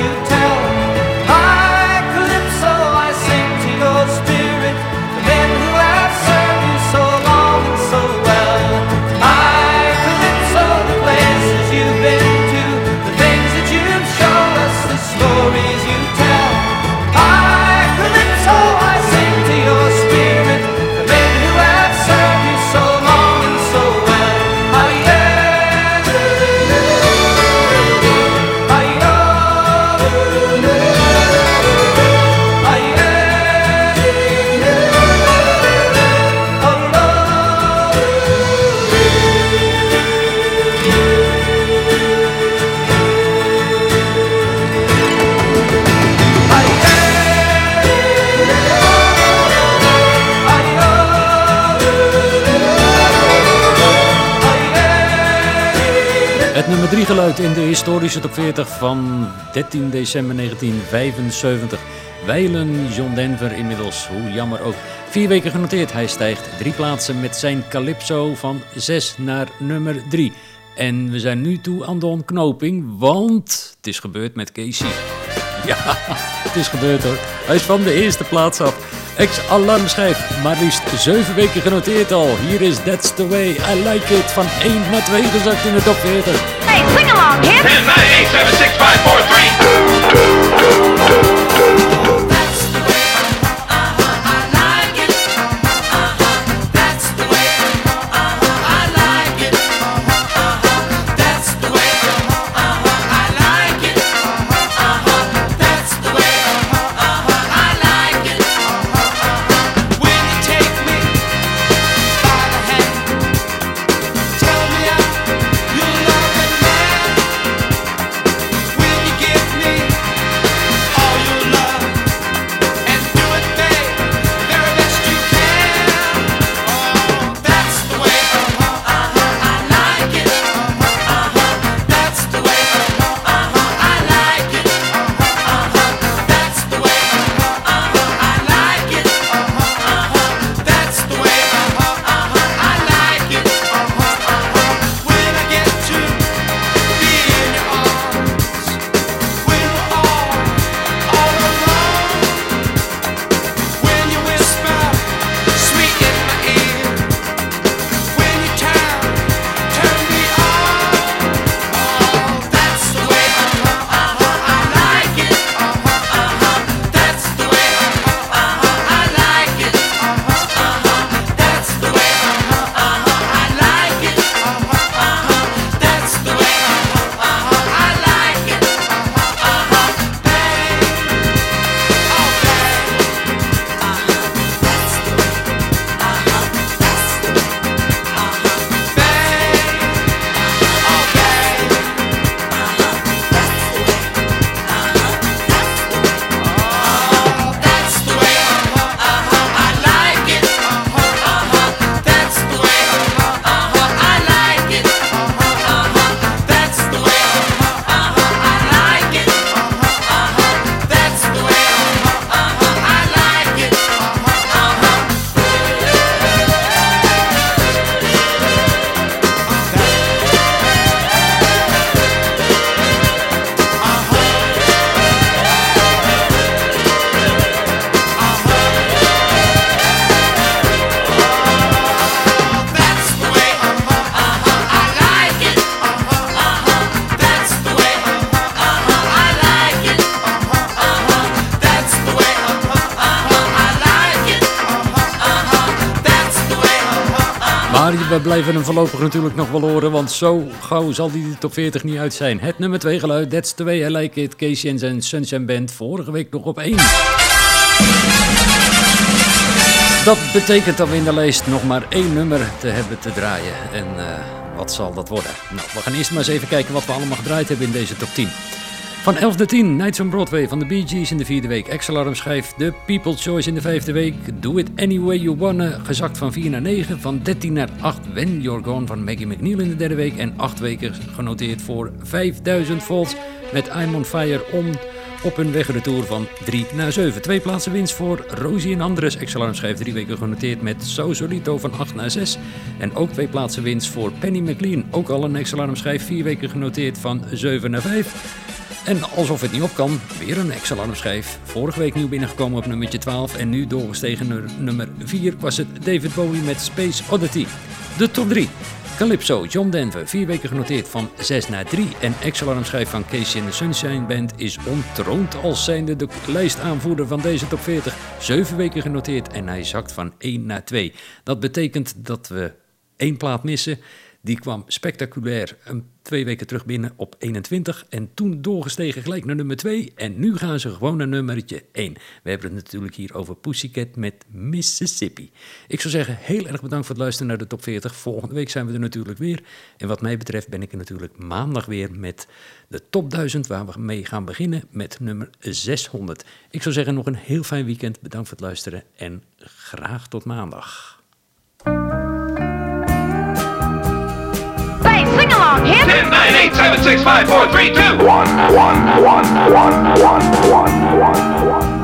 You nummer 3 geluid in de historische top 40 van 13 december 1975. Wijlen John Denver inmiddels, hoe jammer ook. Vier weken genoteerd, hij stijgt drie plaatsen met zijn Calypso van 6 naar nummer 3. En we zijn nu toe aan de ontknoping, want het is gebeurd met Casey. Ja, het is gebeurd hoor. Hij is van de eerste plaats af. Ex-alarmschijf, maar liefst 7 weken genoteerd al. Hier is That's the Way I Like It van 1 naar 2 gezakt in de top 40. Hey, sing along, hit 10, 9, 8, 7, 6, 5, 4, blijven hem voorlopig natuurlijk nog wel horen, want zo gauw zal die top 40 niet uit zijn. Het nummer 2 geluid, That's the way I like it, zijn Sunshine Band, vorige week nog op 1. Dat betekent dat we in de lijst nog maar één nummer te hebben te draaien. En eh, wat zal dat worden? Nou, we gaan eerst maar eens even kijken wat we allemaal gedraaid hebben in deze top 10. Van 11 naar 10, Nights on Broadway van de Bee Gees in de vierde week. Ex-alarm schijf The People's Choice in de vijfde week. Do It Any Way You Wanna, gezakt van 4 naar 9. Van 13 naar 8, When You're Gone van Maggie McNeil in de derde week. En 8 weken genoteerd voor 5000 volts met I'm on Fire on op hun wegretour van 3 naar 7. Twee plaatsen winst voor Rosie en Andres. Ex-alarm schijf drie weken genoteerd met So Solito van 8 naar 6. En ook twee plaatsen winst voor Penny McLean. Ook al een ex-alarm schijf vier weken genoteerd van 7 naar 5. En alsof het niet op kan, weer een ex-alarmschijf. Vorige week nieuw binnengekomen op nummertje 12 en nu doorgestegen naar nummer 4 was het David Bowie met Space Oddity. De top 3. Calypso, John Denver, vier weken genoteerd van 6 naar 3. En ex-alarmschijf van Casey en de Sunshine Band is ontroond als zijnde de lijstaanvoerder van deze top 40. Zeven weken genoteerd en hij zakt van 1 naar 2. Dat betekent dat we één plaat missen. Die kwam spectaculair een, twee weken terug binnen op 21 en toen doorgestegen gelijk naar nummer 2 en nu gaan ze gewoon naar nummertje 1. We hebben het natuurlijk hier over Pussycat met Mississippi. Ik zou zeggen, heel erg bedankt voor het luisteren naar de top 40. Volgende week zijn we er natuurlijk weer. En wat mij betreft ben ik er natuurlijk maandag weer met de top 1000 waar we mee gaan beginnen met nummer 600. Ik zou zeggen, nog een heel fijn weekend. Bedankt voor het luisteren en graag tot maandag. Hip. 10, 9, 8, 7, 6, 5, 4, 3, 2. 1, 1, 1, 1, 1, 1, 1, 1.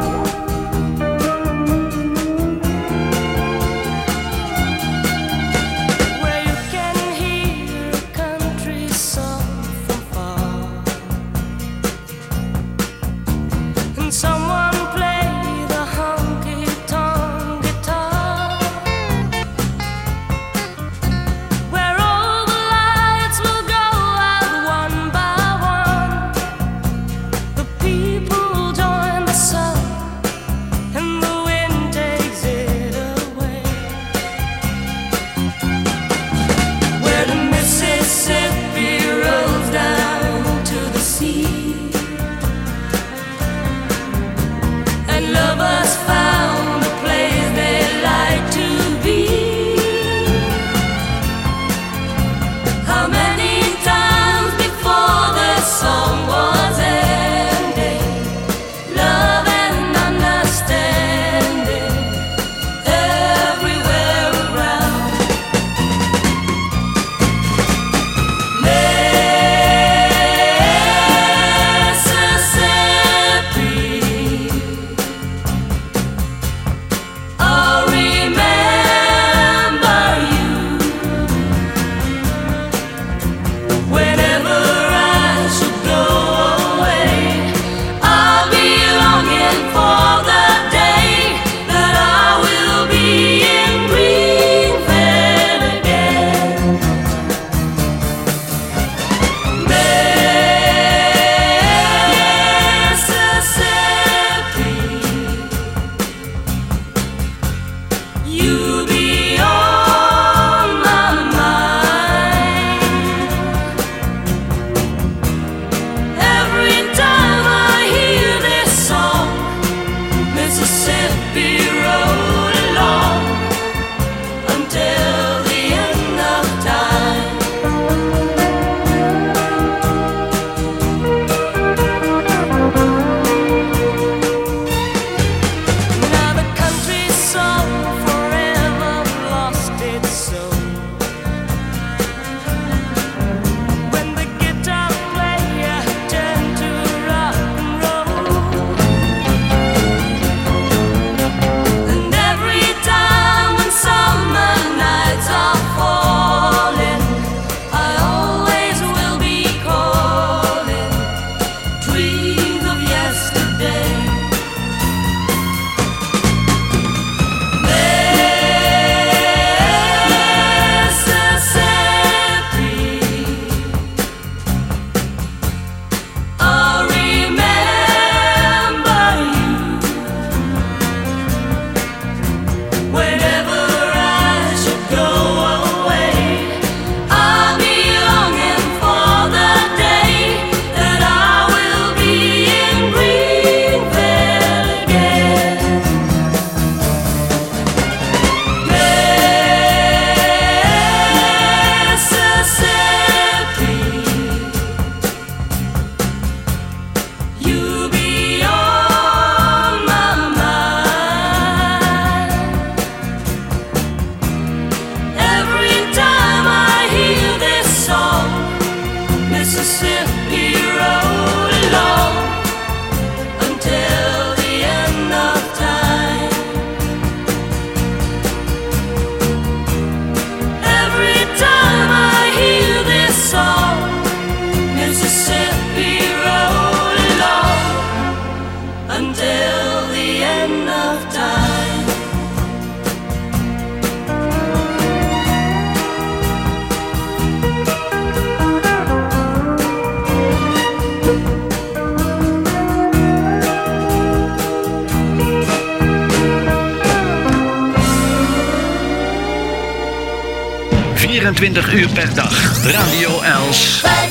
24 uur per dag. Radio Els.